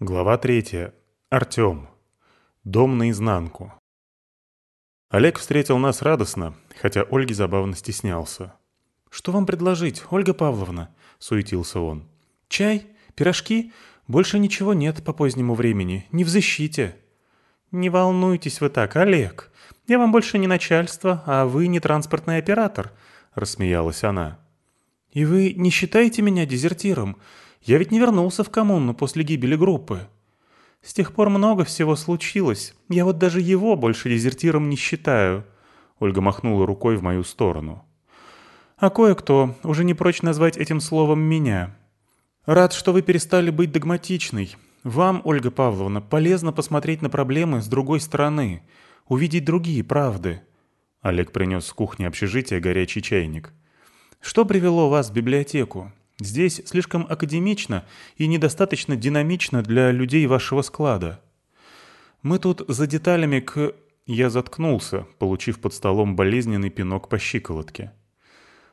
Глава третья. Артем. Дом наизнанку. Олег встретил нас радостно, хотя Ольге забавно стеснялся. «Что вам предложить, Ольга Павловна?» — суетился он. «Чай? Пирожки? Больше ничего нет по позднему времени. Не в защите». «Не волнуйтесь вы так, Олег. Я вам больше не начальство, а вы не транспортный оператор», — рассмеялась она. «И вы не считаете меня дезертиром? Я ведь не вернулся в коммуну после гибели группы. С тех пор много всего случилось. Я вот даже его больше дезертиром не считаю. Ольга махнула рукой в мою сторону. А кое-кто уже не прочь назвать этим словом меня. Рад, что вы перестали быть догматичной. Вам, Ольга Павловна, полезно посмотреть на проблемы с другой стороны, увидеть другие правды. Олег принес с кухни общежития горячий чайник. Что привело вас в библиотеку? Здесь слишком академично и недостаточно динамично для людей вашего склада. Мы тут за деталями к... Я заткнулся, получив под столом болезненный пинок по щиколотке.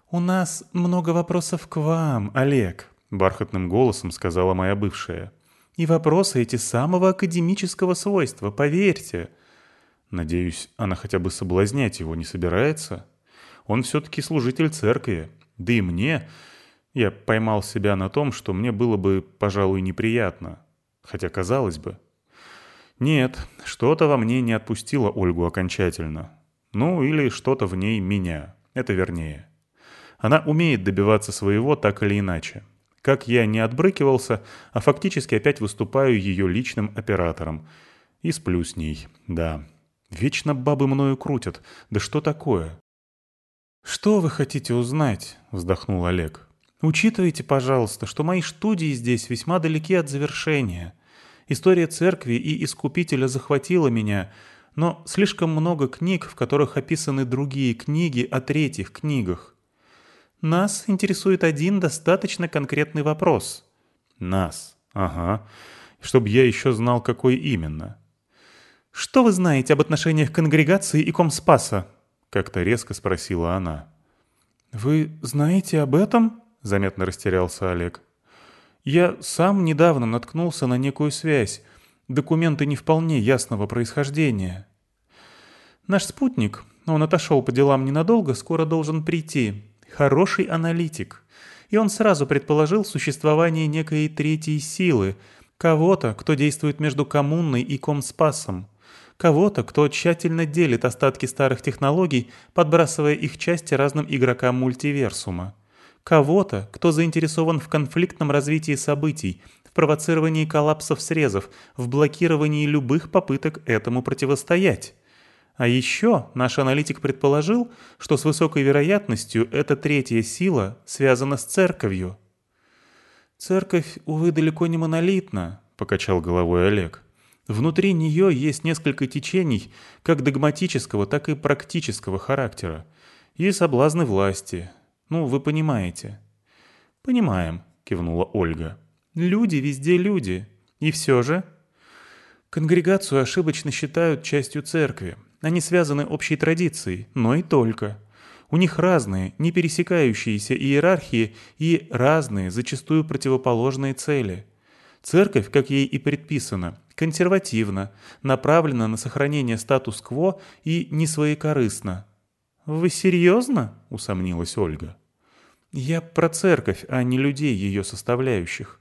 «У нас много вопросов к вам, Олег», — бархатным голосом сказала моя бывшая. «И вопросы эти самого академического свойства, поверьте». Надеюсь, она хотя бы соблазнять его не собирается. Он все-таки служитель церкви, да и мне я поймал себя на том, что мне было бы, пожалуй, неприятно. Хотя, казалось бы. Нет, что-то во мне не отпустило Ольгу окончательно. Ну, или что-то в ней меня. Это вернее. Она умеет добиваться своего так или иначе. Как я не отбрыкивался, а фактически опять выступаю ее личным оператором. И сплю с ней, да. Вечно бабы мною крутят. Да что такое? «Что вы хотите узнать?» — вздохнул Олег. Учитывайте, пожалуйста, что мои студии здесь весьма далеки от завершения. История церкви и Искупителя захватила меня, но слишком много книг, в которых описаны другие книги о третьих книгах. Нас интересует один достаточно конкретный вопрос. Нас, ага. Чтобы я еще знал, какой именно. «Что вы знаете об отношениях конгрегации и Комспаса?» — как-то резко спросила она. «Вы знаете об этом?» Заметно растерялся Олег. «Я сам недавно наткнулся на некую связь. Документы не вполне ясного происхождения. Наш спутник, он отошел по делам ненадолго, скоро должен прийти. Хороший аналитик. И он сразу предположил существование некой третьей силы, кого-то, кто действует между коммунной и комспасом. Кого-то, кто тщательно делит остатки старых технологий, подбрасывая их части разным игрокам мультиверсума. Кого-то, кто заинтересован в конфликтном развитии событий, в провоцировании коллапсов срезов, в блокировании любых попыток этому противостоять. А еще наш аналитик предположил, что с высокой вероятностью эта третья сила связана с церковью. «Церковь, увы, далеко не монолитна», — покачал головой Олег. «Внутри нее есть несколько течений, как догматического, так и практического характера. И соблазны власти, ну, вы понимаете». «Понимаем», — кивнула Ольга. «Люди везде люди. И все же...» Конгрегацию ошибочно считают частью церкви. Они связаны общей традицией, но и только. У них разные, не пересекающиеся иерархии и разные, зачастую противоположные цели. Церковь, как ей и предписано, консервативна, направлена на сохранение статус-кво и не своекорыстна. «Вы серьезно?» — усомнилась Ольга. «Я про церковь, а не людей, ее составляющих.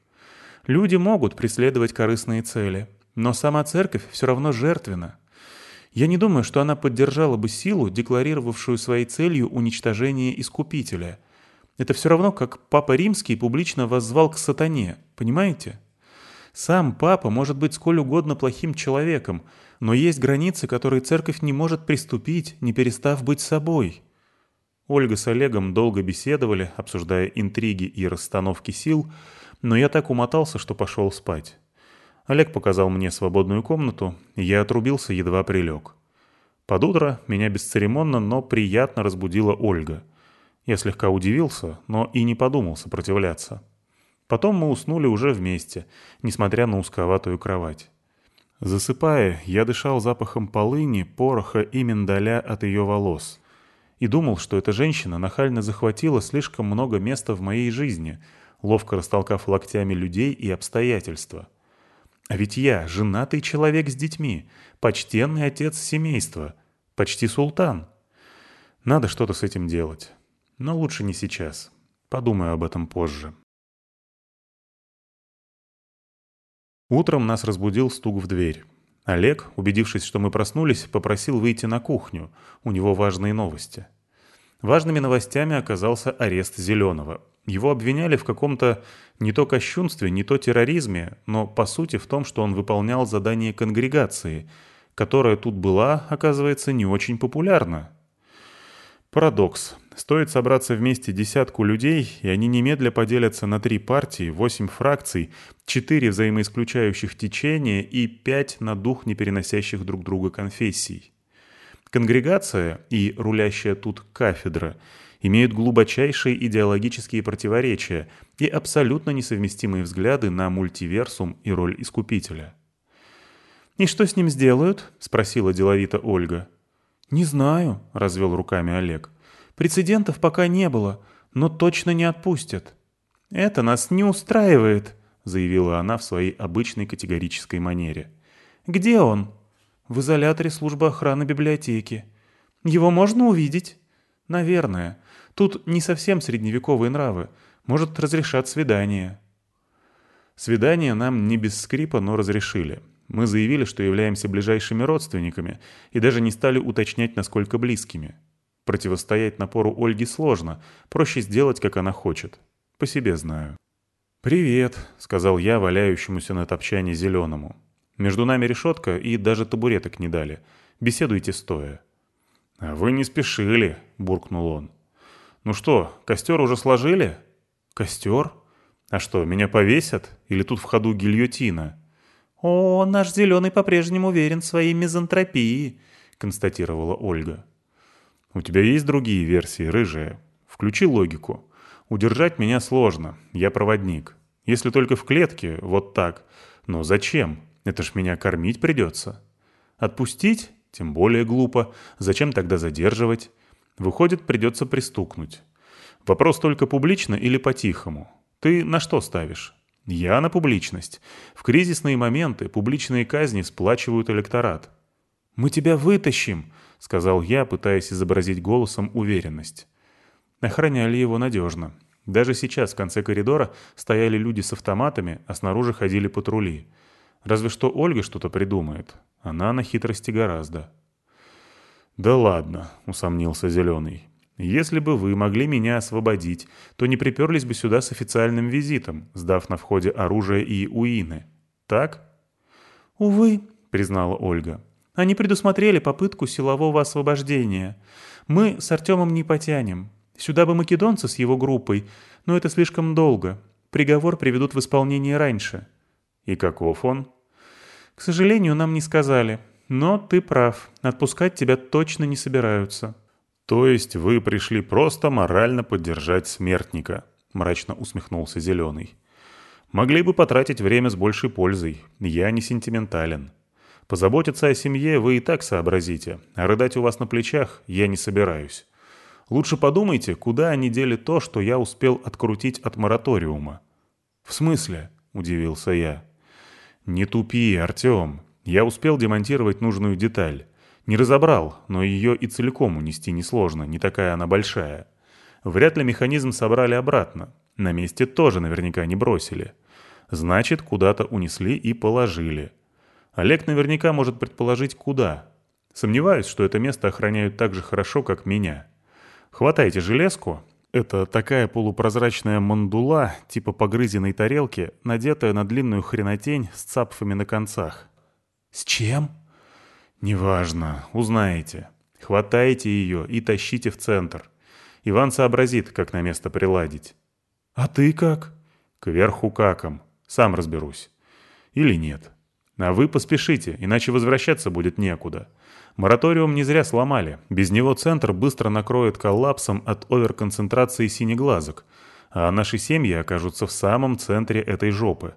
Люди могут преследовать корыстные цели, но сама церковь все равно жертвена. Я не думаю, что она поддержала бы силу, декларировавшую своей целью уничтожение Искупителя. Это все равно, как Папа Римский публично воззвал к сатане, понимаете?» Сам папа может быть сколь угодно плохим человеком, но есть границы, которые церковь не может приступить, не перестав быть собой. Ольга с Олегом долго беседовали, обсуждая интриги и расстановки сил, но я так умотался, что пошел спать. Олег показал мне свободную комнату, я отрубился, едва прилег. Под утро меня бесцеремонно, но приятно разбудила Ольга. Я слегка удивился, но и не подумал сопротивляться. Потом мы уснули уже вместе, несмотря на узковатую кровать. Засыпая, я дышал запахом полыни, пороха и миндаля от ее волос. И думал, что эта женщина нахально захватила слишком много места в моей жизни, ловко растолкав локтями людей и обстоятельства. А ведь я женатый человек с детьми, почтенный отец семейства, почти султан. Надо что-то с этим делать. Но лучше не сейчас. Подумаю об этом позже. Утром нас разбудил стук в дверь. Олег, убедившись, что мы проснулись, попросил выйти на кухню. У него важные новости. Важными новостями оказался арест Зеленого. Его обвиняли в каком-то не то кощунстве, не то терроризме, но по сути в том, что он выполнял задание конгрегации, которая тут была, оказывается, не очень популярна. Парадокс. Стоит собраться вместе десятку людей, и они немедля поделятся на три партии, восемь фракций, четыре взаимоисключающих течения и пять на дух непереносящих друг друга конфессий. Конгрегация и рулящая тут кафедра имеют глубочайшие идеологические противоречия и абсолютно несовместимые взгляды на мультиверсум и роль искупителя. «И что с ним сделают?» — спросила деловито Ольга. «Не знаю», — развел руками Олег. «Прецедентов пока не было, но точно не отпустят». «Это нас не устраивает», — заявила она в своей обычной категорической манере. «Где он?» «В изоляторе службы охраны библиотеки». «Его можно увидеть?» «Наверное. Тут не совсем средневековые нравы. Может, разрешат свидание». Свидание нам не без скрипа, но разрешили. Мы заявили, что являемся ближайшими родственниками, и даже не стали уточнять, насколько близкими. Противостоять напору Ольги сложно, проще сделать, как она хочет. По себе знаю. «Привет», — сказал я валяющемуся на топчане зеленому. Между нами решетка, и даже табуреток не дали. Беседуйте стоя. «А вы не спешили», — буркнул он. «Ну что, костер уже сложили?» «Костер? А что, меня повесят? Или тут в ходу гильотина?» «О, наш зеленый по-прежнему уверен в своей мизантропии», — констатировала Ольга. «У тебя есть другие версии, рыжая? Включи логику. Удержать меня сложно, я проводник. Если только в клетке, вот так. Но зачем? Это ж меня кормить придется. Отпустить? Тем более глупо. Зачем тогда задерживать? Выходит, придется пристукнуть. Вопрос только публично или по-тихому. Ты на что ставишь? Я на публичность. В кризисные моменты публичные казни сплачивают электорат. «Мы тебя вытащим», — сказал я, пытаясь изобразить голосом уверенность. Охраняли его надежно. Даже сейчас в конце коридора стояли люди с автоматами, а снаружи ходили патрули. Разве что Ольга что-то придумает. Она на хитрости гораздо. «Да ладно», — усомнился Зеленый. Если бы вы могли меня освободить, то не приперлись бы сюда с официальным визитом, сдав на входе оружие и уины. Так? Увы, признала Ольга. Они предусмотрели попытку силового освобождения. Мы с Артемом не потянем. Сюда бы македонцы с его группой, но это слишком долго. Приговор приведут в исполнение раньше. И каков он? К сожалению, нам не сказали. Но ты прав, отпускать тебя точно не собираются. «То есть вы пришли просто морально поддержать смертника?» — мрачно усмехнулся Зеленый. «Могли бы потратить время с большей пользой. Я не сентиментален. Позаботиться о семье вы и так сообразите, а рыдать у вас на плечах я не собираюсь. Лучше подумайте, куда они дели то, что я успел открутить от мораториума». «В смысле?» — удивился я. «Не тупи, Артем. Я успел демонтировать нужную деталь. Не разобрал, но ее и целиком унести несложно, не такая она большая. Вряд ли механизм собрали обратно. На месте тоже наверняка не бросили. Значит, куда-то унесли и положили. Олег наверняка может предположить, куда. Сомневаюсь, что это место охраняют так же хорошо, как меня. Хватайте железку. Это такая полупрозрачная мандула, типа погрызенной тарелки, надетая на длинную хренотень с цапфами на концах. «С чем?» «Неважно, узнаете. Хватайте ее и тащите в центр. Иван сообразит, как на место приладить». «А ты как?» «Кверху каком. Сам разберусь. Или нет. А вы поспешите, иначе возвращаться будет некуда. Мораториум не зря сломали. Без него центр быстро накроет коллапсом от оверконцентрации синеглазок, а наши семьи окажутся в самом центре этой жопы.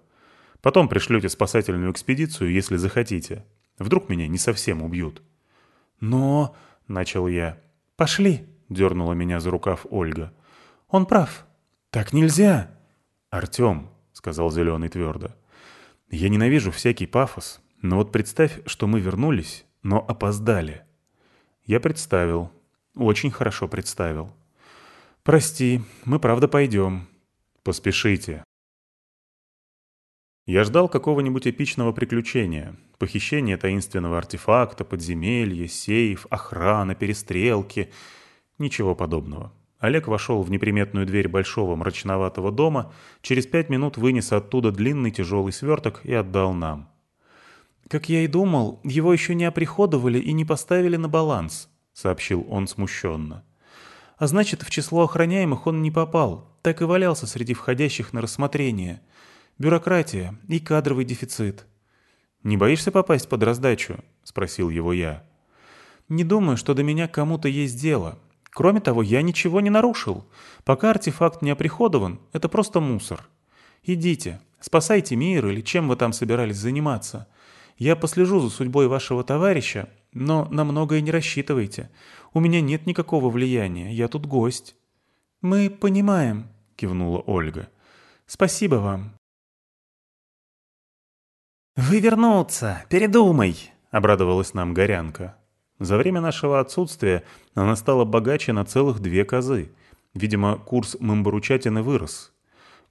Потом пришлете спасательную экспедицию, если захотите. Вдруг меня не совсем убьют. «Но...» — начал я. «Пошли!» — дернула меня за рукав Ольга. «Он прав. Так нельзя!» «Артем», — сказал Зеленый твердо, Я ненавижу всякий пафос, но вот представь, что мы вернулись, но опоздали. Я представил. Очень хорошо представил. Прости, мы правда пойдем. Поспешите. Я ждал какого-нибудь эпичного приключения. Похищение таинственного артефакта, подземелье, сейф, охрана, перестрелки. Ничего подобного. Олег вошел в неприметную дверь большого мрачноватого дома, через пять минут вынес оттуда длинный тяжелый сверток и отдал нам. «Как я и думал, его еще не оприходовали и не поставили на баланс», — сообщил он смущенно. «А значит, в число охраняемых он не попал, так и валялся среди входящих на рассмотрение. Бюрократия и кадровый дефицит». «Не боишься попасть под раздачу?» — спросил его я. «Не думаю, что до меня кому-то есть дело. Кроме того, я ничего не нарушил. Пока артефакт не оприходован, это просто мусор. Идите, спасайте мир или чем вы там собирались заниматься. Я послежу за судьбой вашего товарища, но на многое не рассчитывайте. У меня нет никакого влияния, я тут гость». «Мы понимаем», — кивнула Ольга. «Спасибо вам». «Вы вернуться, передумай», — обрадовалась нам Горянка. За время нашего отсутствия она стала богаче на целых две козы. Видимо, курс мымбаручатины вырос.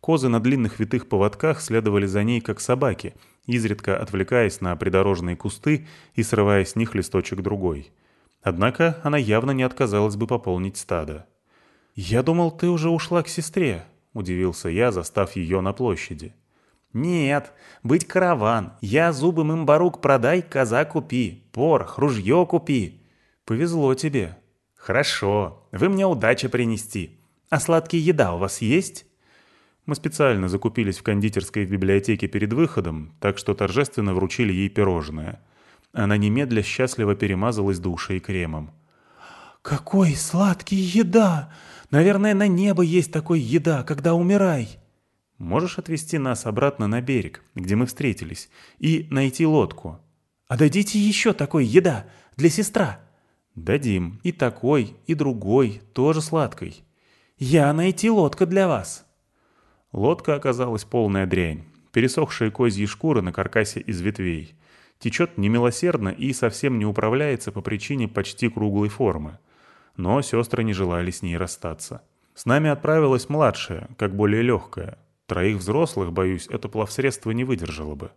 Козы на длинных витых поводках следовали за ней, как собаки, изредка отвлекаясь на придорожные кусты и срывая с них листочек другой. Однако она явно не отказалась бы пополнить стадо. «Я думал, ты уже ушла к сестре», — удивился я, застав ее на площади. «Нет, быть караван. Я зубы мымбарук продай, коза купи. Порох, ружье купи». «Повезло тебе». «Хорошо. Вы мне удачи принести. А сладкие еда у вас есть?» Мы специально закупились в кондитерской в библиотеке перед выходом, так что торжественно вручили ей пирожное. Она немедля счастливо перемазалась душей кремом. «Какой сладкий еда! Наверное, на небо есть такой еда, когда умирай!» Можешь отвезти нас обратно на берег, где мы встретились, и найти лодку?» «А дадите еще такой еда для сестра?» «Дадим. И такой, и другой, тоже сладкой». «Я найти лодка для вас». Лодка оказалась полная дрянь. Пересохшие козьи шкуры на каркасе из ветвей. Течет немилосердно и совсем не управляется по причине почти круглой формы. Но сестры не желали с ней расстаться. С нами отправилась младшая, как более легкая. Троих взрослых, боюсь, это плавсредство не выдержало бы.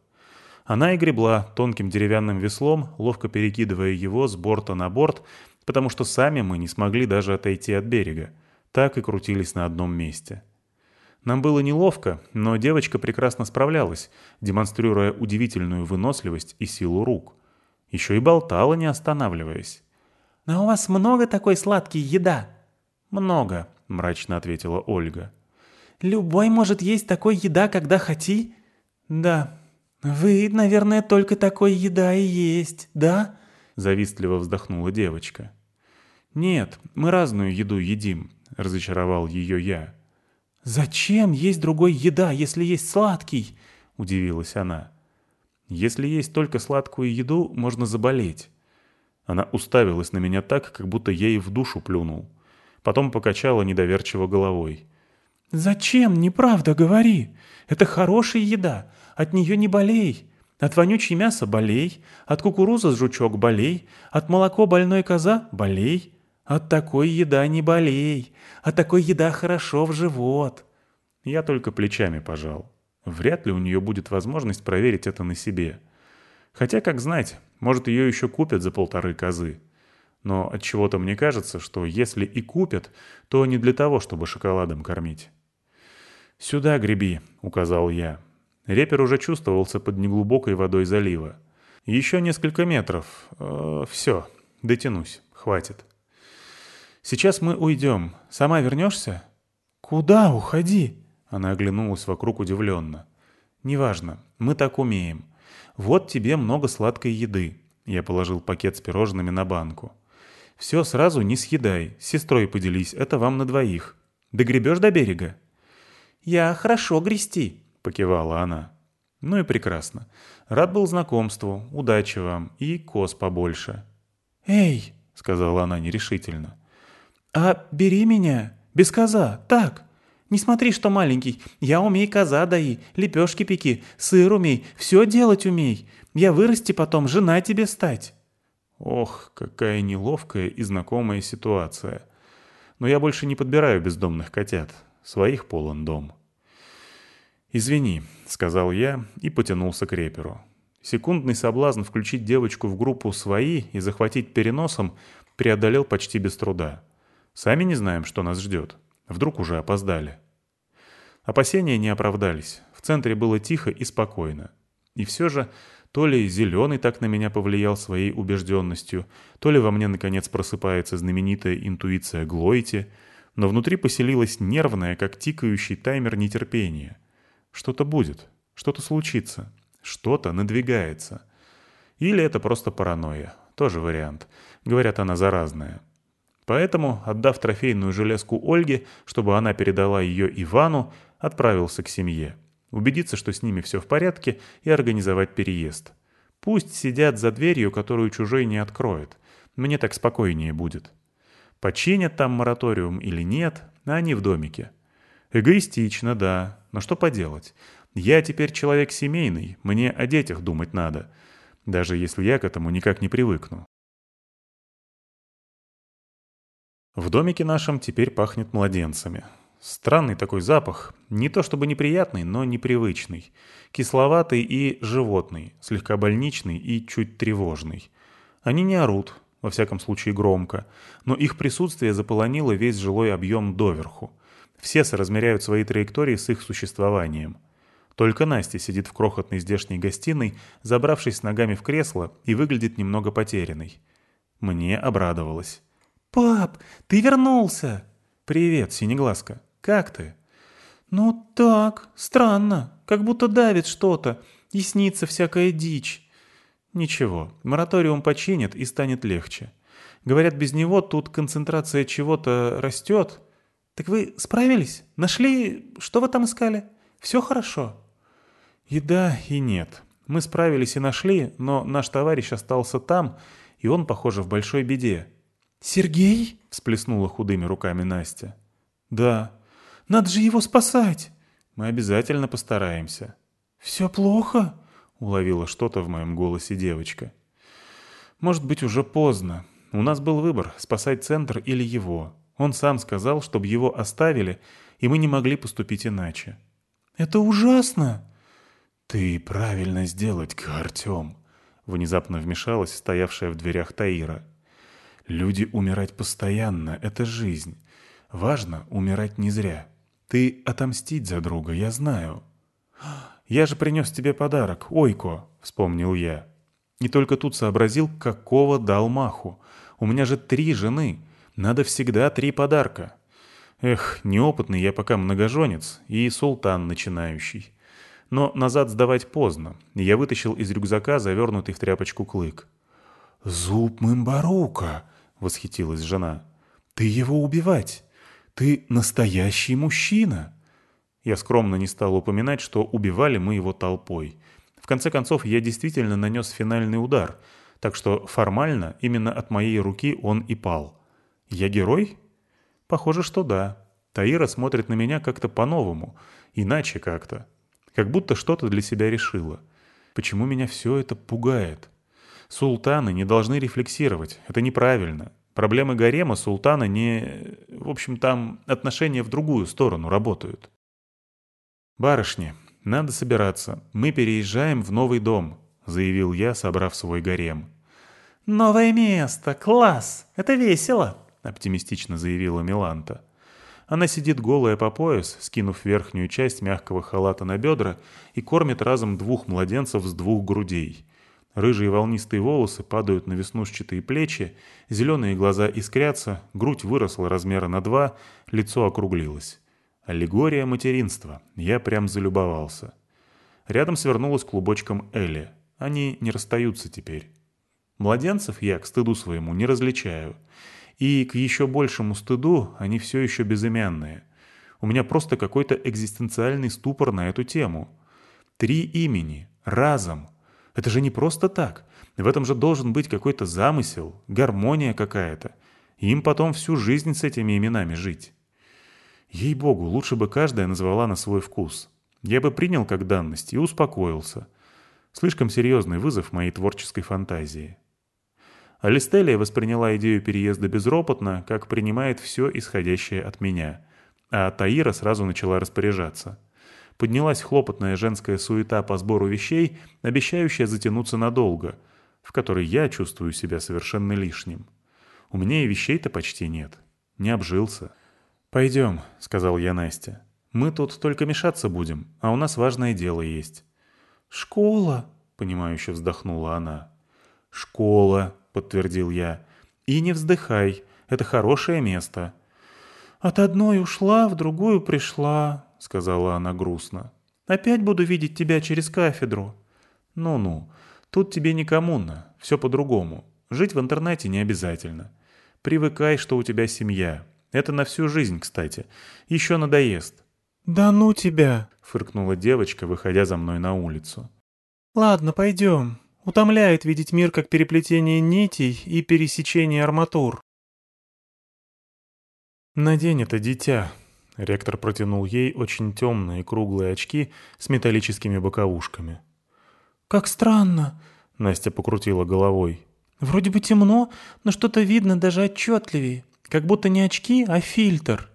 Она и гребла тонким деревянным веслом, ловко перекидывая его с борта на борт, потому что сами мы не смогли даже отойти от берега. Так и крутились на одном месте. Нам было неловко, но девочка прекрасно справлялась, демонстрируя удивительную выносливость и силу рук. Еще и болтала, не останавливаясь. «А у вас много такой сладкой еда?» «Много», — мрачно ответила Ольга. Любой может есть такой еда, когда хоти? Да. Вы, наверное, только такой еда и есть, да? Завистливо вздохнула девочка. Нет, мы разную еду едим, разочаровал ее я. Зачем есть другой еда, если есть сладкий? Удивилась она. Если есть только сладкую еду, можно заболеть. Она уставилась на меня так, как будто я ей в душу плюнул. Потом покачала недоверчиво головой. «Зачем? Неправда говори. Это хорошая еда. От нее не болей. От вонючей мяса болей. От кукурузы с жучок болей. От молоко больной коза болей. От такой еда не болей. От такой еда хорошо в живот». Я только плечами пожал. Вряд ли у нее будет возможность проверить это на себе. Хотя, как знать, может, ее еще купят за полторы козы. Но от чего то мне кажется, что если и купят, то не для того, чтобы шоколадом кормить. «Сюда греби», — указал я. Репер уже чувствовался под неглубокой водой залива. «Еще несколько метров. Э, все, дотянусь, хватит». «Сейчас мы уйдем. Сама вернешься?» «Куда уходи?» Она оглянулась вокруг удивленно. «Неважно, мы так умеем. Вот тебе много сладкой еды». Я положил пакет с пирожными на банку. «Все сразу не съедай, с сестрой поделись, это вам на двоих. Догребешь до берега?» «Я хорошо грести», — покивала она. «Ну и прекрасно. Рад был знакомству, удачи вам и коз побольше». «Эй», — сказала она нерешительно, — «а бери меня, без коза, так. Не смотри, что маленький. Я умей коза дои, лепешки пеки, сыр умей, все делать умей. Я вырасти потом, жена тебе стать». Ох, какая неловкая и знакомая ситуация. Но я больше не подбираю бездомных котят. Своих полон дом. «Извини», — сказал я и потянулся к реперу. Секундный соблазн включить девочку в группу «Свои» и захватить переносом преодолел почти без труда. Сами не знаем, что нас ждет. Вдруг уже опоздали. Опасения не оправдались. В центре было тихо и спокойно. И все же, то ли Зеленый так на меня повлиял своей убежденностью, то ли во мне наконец просыпается знаменитая интуиция Глойти, но внутри поселилась нервная, как тикающий таймер нетерпения. Что-то будет, что-то случится, что-то надвигается. Или это просто паранойя, тоже вариант. Говорят, она заразная. Поэтому, отдав трофейную железку Ольге, чтобы она передала ее Ивану, отправился к семье. Убедиться, что с ними все в порядке, и организовать переезд. Пусть сидят за дверью, которую чужой не откроет. Мне так спокойнее будет. Починят там мораториум или нет, а они в домике. Эгоистично, да, но что поделать. Я теперь человек семейный, мне о детях думать надо. Даже если я к этому никак не привыкну. В домике нашем теперь пахнет младенцами. Странный такой запах, не то чтобы неприятный, но непривычный. Кисловатый и животный, слегка больничный и чуть тревожный. Они не орут, во всяком случае громко, но их присутствие заполонило весь жилой объем доверху. Все соразмеряют свои траектории с их существованием. Только Настя сидит в крохотной здешней гостиной, забравшись ногами в кресло и выглядит немного потерянной. Мне обрадовалась. «Пап, ты вернулся!» «Привет, Синеглазка. Как ты?» «Ну так, странно. Как будто давит что-то. И снится всякая дичь». «Ничего, мораториум починит и станет легче. Говорят, без него тут концентрация чего-то растет». «Так вы справились? Нашли? Что вы там искали? Все хорошо?» «И да, и нет. Мы справились и нашли, но наш товарищ остался там, и он, похоже, в большой беде. «Сергей?» — всплеснула худыми руками Настя. «Да. Надо же его спасать!» «Мы обязательно постараемся». «Все плохо?» — уловила что-то в моем голосе девочка. «Может быть, уже поздно. У нас был выбор — спасать центр или его. Он сам сказал, чтобы его оставили, и мы не могли поступить иначе». «Это ужасно!» «Ты правильно сделать, Артем!» — внезапно вмешалась стоявшая в дверях Таира. Люди умирать постоянно — это жизнь. Важно умирать не зря. Ты отомстить за друга, я знаю. Я же принес тебе подарок, Ойко, — вспомнил я. И только тут сообразил, какого дал маху. У меня же три жены. Надо всегда три подарка. Эх, неопытный я пока многоженец и султан начинающий. Но назад сдавать поздно. Я вытащил из рюкзака завернутый в тряпочку клык. «Зуб Мымбарука!» — восхитилась жена. «Ты его убивать! Ты настоящий мужчина!» Я скромно не стал упоминать, что убивали мы его толпой. В конце концов, я действительно нанес финальный удар, так что формально именно от моей руки он и пал. Я герой? Похоже, что да. Таира смотрит на меня как-то по-новому, иначе как-то. Как будто что-то для себя решила. Почему меня все это пугает? Султаны не должны рефлексировать. Это неправильно. Проблемы гарема султана не... В общем, там отношения в другую сторону работают. «Барышни, надо собираться. Мы переезжаем в новый дом», — заявил я, собрав свой гарем. «Новое место! Класс! Это весело!» — оптимистично заявила Миланта. Она сидит голая по пояс, скинув верхнюю часть мягкого халата на бедра и кормит разом двух младенцев с двух грудей. Рыжие волнистые волосы падают на веснушчатые плечи, зеленые глаза искрятся, грудь выросла размера на два, лицо округлилось. Аллегория материнства. Я прям залюбовался. Рядом свернулась клубочком Элли. Они не расстаются теперь. Младенцев я, к стыду своему, не различаю. И к еще большему стыду они все еще безымянные. У меня просто какой-то экзистенциальный ступор на эту тему. Три имени. Разом. Это же не просто так. В этом же должен быть какой-то замысел, гармония какая-то. Им потом всю жизнь с этими именами жить. Ей-богу, лучше бы каждая назвала на свой вкус. Я бы принял как данность и успокоился. Слишком серьезный вызов моей творческой фантазии. Алистелия восприняла идею переезда безропотно, как принимает все исходящее от меня. А Таира сразу начала распоряжаться. Поднялась хлопотная женская суета по сбору вещей, обещающая затянуться надолго, в которой я чувствую себя совершенно лишним. У меня и вещей-то почти нет. Не обжился. «Пойдем», — сказал я Насте. «Мы тут только мешаться будем, а у нас важное дело есть». «Школа», — понимающе вздохнула она. «Школа», — подтвердил я. «И не вздыхай, это хорошее место». «От одной ушла, в другую пришла», — сказала она грустно. «Опять буду видеть тебя через кафедру». «Ну-ну, тут тебе не коммуна, все по-другому. Жить в интернете не обязательно. Привыкай, что у тебя семья. Это на всю жизнь, кстати. Еще надоест». «Да ну тебя!» — фыркнула девочка, выходя за мной на улицу. «Ладно, пойдем. Утомляет видеть мир как переплетение нитей и пересечение арматур». «Надень это, дитя». Ректор протянул ей очень темные круглые очки с металлическими боковушками. «Как странно!» — Настя покрутила головой. «Вроде бы темно, но что-то видно даже отчетливее. Как будто не очки, а фильтр».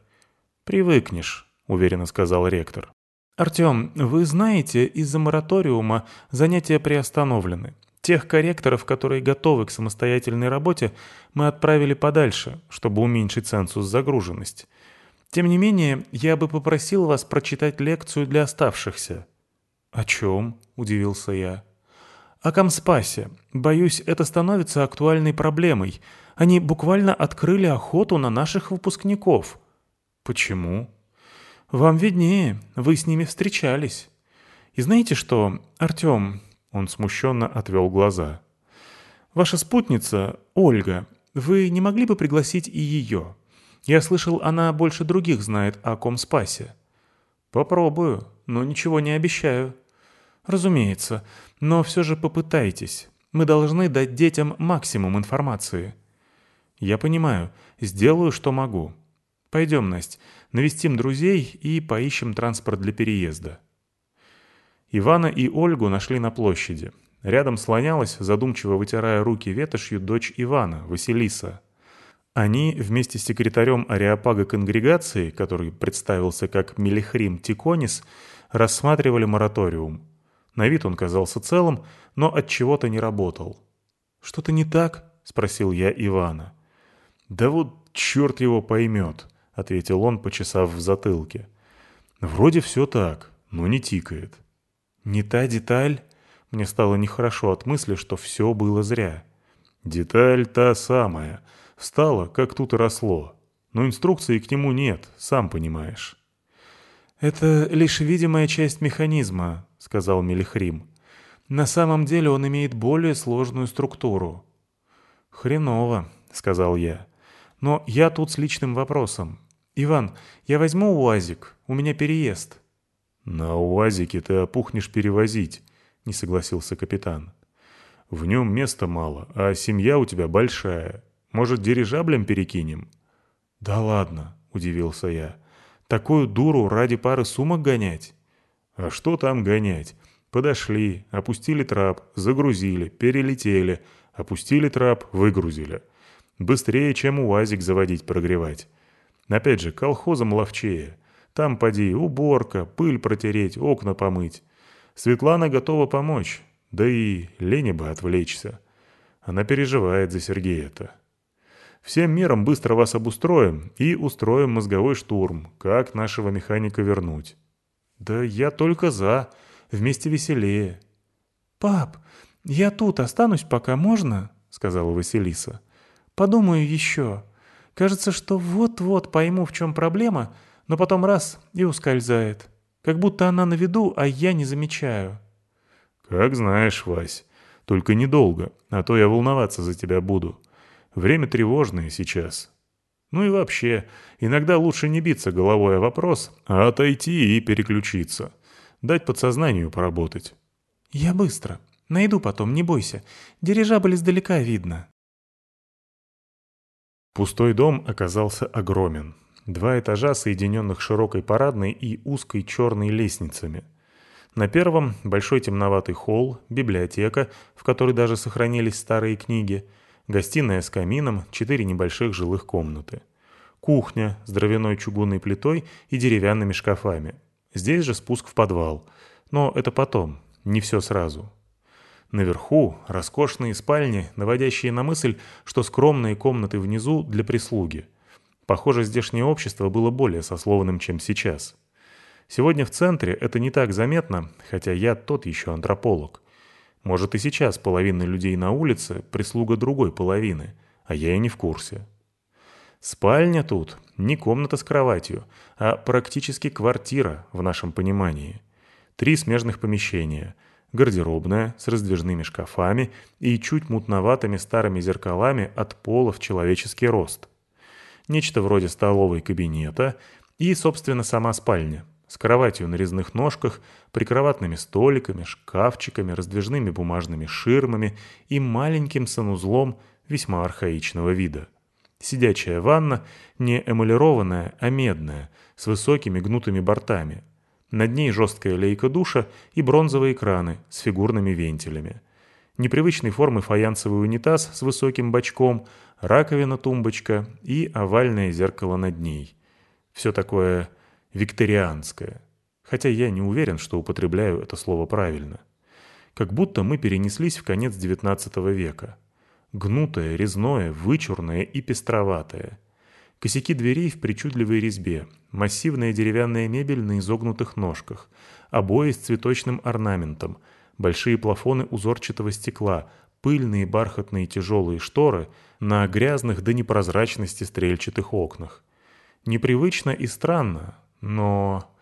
«Привыкнешь», — уверенно сказал ректор. «Артем, вы знаете, из-за мораториума занятия приостановлены. Тех корректоров, которые готовы к самостоятельной работе, мы отправили подальше, чтобы уменьшить ценсус загруженность. Тем не менее, я бы попросил вас прочитать лекцию для оставшихся». «О чем?» — удивился я. «О Камспасе. Боюсь, это становится актуальной проблемой. Они буквально открыли охоту на наших выпускников». «Почему?» «Вам виднее. Вы с ними встречались. И знаете что, Артем, он смущенно отвел глаза. «Ваша спутница, Ольга, вы не могли бы пригласить и ее? Я слышал, она больше других знает о Комспасе». «Попробую, но ничего не обещаю». «Разумеется, но все же попытайтесь. Мы должны дать детям максимум информации». «Я понимаю. Сделаю, что могу. Пойдем, Настя, навестим друзей и поищем транспорт для переезда». Ивана и Ольгу нашли на площади. Рядом слонялась, задумчиво вытирая руки ветошью, дочь Ивана, Василиса. Они вместе с секретарем Ариапага конгрегации, который представился как Мелихрим Тиконис, рассматривали мораториум. На вид он казался целым, но от чего-то не работал. «Что-то не так?» — спросил я Ивана. «Да вот черт его поймет», — ответил он, почесав в затылке. «Вроде все так, но не тикает». «Не та деталь?» Мне стало нехорошо от мысли, что все было зря. «Деталь та самая. Встала, как тут и росло. Но инструкции к нему нет, сам понимаешь». «Это лишь видимая часть механизма», — сказал Мелихрим. «На самом деле он имеет более сложную структуру». «Хреново», — сказал я. «Но я тут с личным вопросом. Иван, я возьму УАЗик, у меня переезд». «На УАЗике ты опухнешь перевозить», — не согласился капитан. «В нем места мало, а семья у тебя большая. Может, дирижаблем перекинем?» «Да ладно», — удивился я. «Такую дуру ради пары сумок гонять?» «А что там гонять? Подошли, опустили трап, загрузили, перелетели, опустили трап, выгрузили. Быстрее, чем УАЗик заводить прогревать. Опять же, колхозом ловчее». Там поди уборка, пыль протереть, окна помыть. Светлана готова помочь, да и лени бы отвлечься. Она переживает за Сергея-то. Всем миром быстро вас обустроим и устроим мозговой штурм, как нашего механика вернуть. Да я только за, вместе веселее. Пап, я тут останусь пока можно? Сказала Василиса. Подумаю еще. Кажется, что вот-вот пойму, в чем проблема, но потом раз — и ускользает. Как будто она на виду, а я не замечаю. «Как знаешь, Вась. Только недолго, а то я волноваться за тебя буду. Время тревожное сейчас. Ну и вообще, иногда лучше не биться головой о вопрос, а отойти и переключиться. Дать подсознанию поработать». «Я быстро. Найду потом, не бойся. Дирижабль издалека видно». Пустой дом оказался огромен. два этажа, соединенных широкой парадной и узкой черной лестницами. На первом большой темноватый холл, библиотека, в которой даже сохранились старые книги, гостиная с камином, четыре небольших жилых комнаты. Кухня с дровяной чугунной плитой и деревянными шкафами. Здесь же спуск в подвал. Но это потом, не все сразу. Наверху роскошные спальни, наводящие на мысль, что скромные комнаты внизу для прислуги. Похоже, здешнее общество было более сословным, чем сейчас. Сегодня в центре это не так заметно, хотя я тот еще антрополог. Может и сейчас половина людей на улице – прислуга другой половины, а я и не в курсе. Спальня тут не комната с кроватью, а практически квартира в нашем понимании. Три смежных помещения – гардеробная с раздвижными шкафами и чуть мутноватыми старыми зеркалами от пола в человеческий рост. Нечто вроде столовой кабинета и, собственно, сама спальня с кроватью на резных ножках, прикроватными столиками, шкафчиками, раздвижными бумажными ширмами и маленьким санузлом весьма архаичного вида. Сидячая ванна не эмалированная, а медная, с высокими гнутыми бортами, над ней жесткая лейка душа и бронзовые краны с фигурными вентилями. Непривычной формы фаянсовый унитаз с высоким бачком, раковина-тумбочка и овальное зеркало над ней. Все такое викторианское. Хотя я не уверен, что употребляю это слово правильно. Как будто мы перенеслись в конец XIX века. Гнутое, резное, вычурное и пестроватое. Косяки дверей в причудливой резьбе, массивная деревянная мебель на изогнутых ножках, обои с цветочным орнаментом, большие плафоны узорчатого стекла, пыльные бархатные тяжелые шторы на грязных до непрозрачности стрельчатых окнах. Непривычно и странно, но...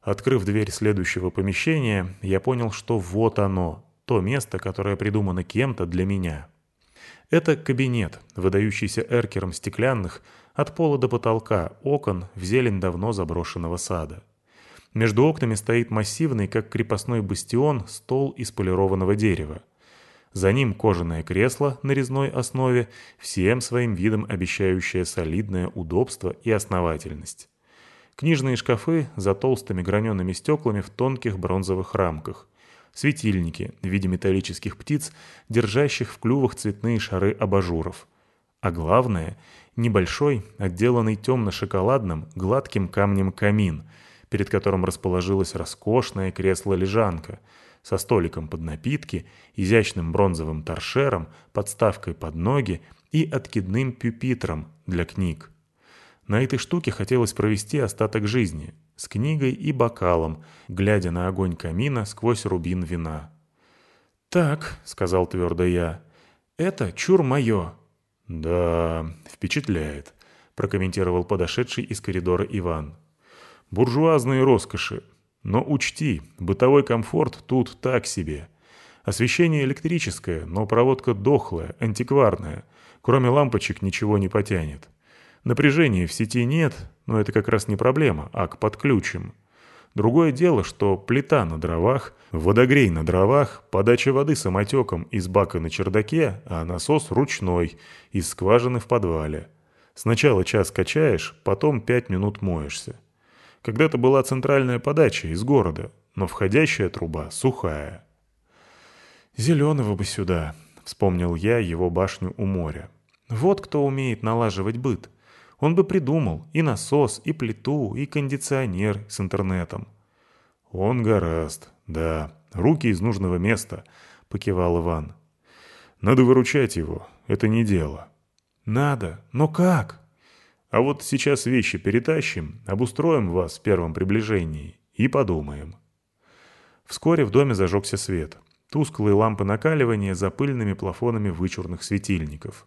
Открыв дверь следующего помещения, я понял, что вот оно, то место, которое придумано кем-то для меня. Это кабинет, выдающийся эркером стеклянных, от пола до потолка, окон в зелень давно заброшенного сада. Между окнами стоит массивный, как крепостной бастион, стол из полированного дерева. За ним кожаное кресло на резной основе, всем своим видом обещающее солидное удобство и основательность. Книжные шкафы за толстыми гранеными стеклами в тонких бронзовых рамках. Светильники в виде металлических птиц, держащих в клювах цветные шары абажуров. А главное — небольшой, отделанный темно-шоколадным, гладким камнем камин, перед которым расположилось роскошное кресло-лежанка со столиком под напитки, изящным бронзовым торшером, подставкой под ноги и откидным пюпитром для книг. На этой штуке хотелось провести остаток жизни, с книгой и бокалом, глядя на огонь камина сквозь рубин вина. «Так», — сказал твердо я, — «это чур мое, «Да, впечатляет», — прокомментировал подошедший из коридора Иван. «Буржуазные роскоши. Но учти, бытовой комфорт тут так себе. Освещение электрическое, но проводка дохлая, антикварная. Кроме лампочек ничего не потянет. Напряжения в сети нет, но это как раз не проблема, а к подключим. Другое дело, что плита на дровах, водогрей на дровах, подача воды самотеком из бака на чердаке, а насос ручной, из скважины в подвале. Сначала час качаешь, потом пять минут моешься. Когда-то была центральная подача из города, но входящая труба сухая. «Зеленого бы сюда», — вспомнил я его башню у моря. «Вот кто умеет налаживать быт». Он бы придумал и насос, и плиту, и кондиционер с интернетом. «Он гораст, да, руки из нужного места», — покивал Иван. «Надо выручать его, это не дело». «Надо, но как?» «А вот сейчас вещи перетащим, обустроим вас в первом приближении и подумаем». Вскоре в доме зажегся свет. Тусклые лампы накаливания за пыльными плафонами вычурных светильников.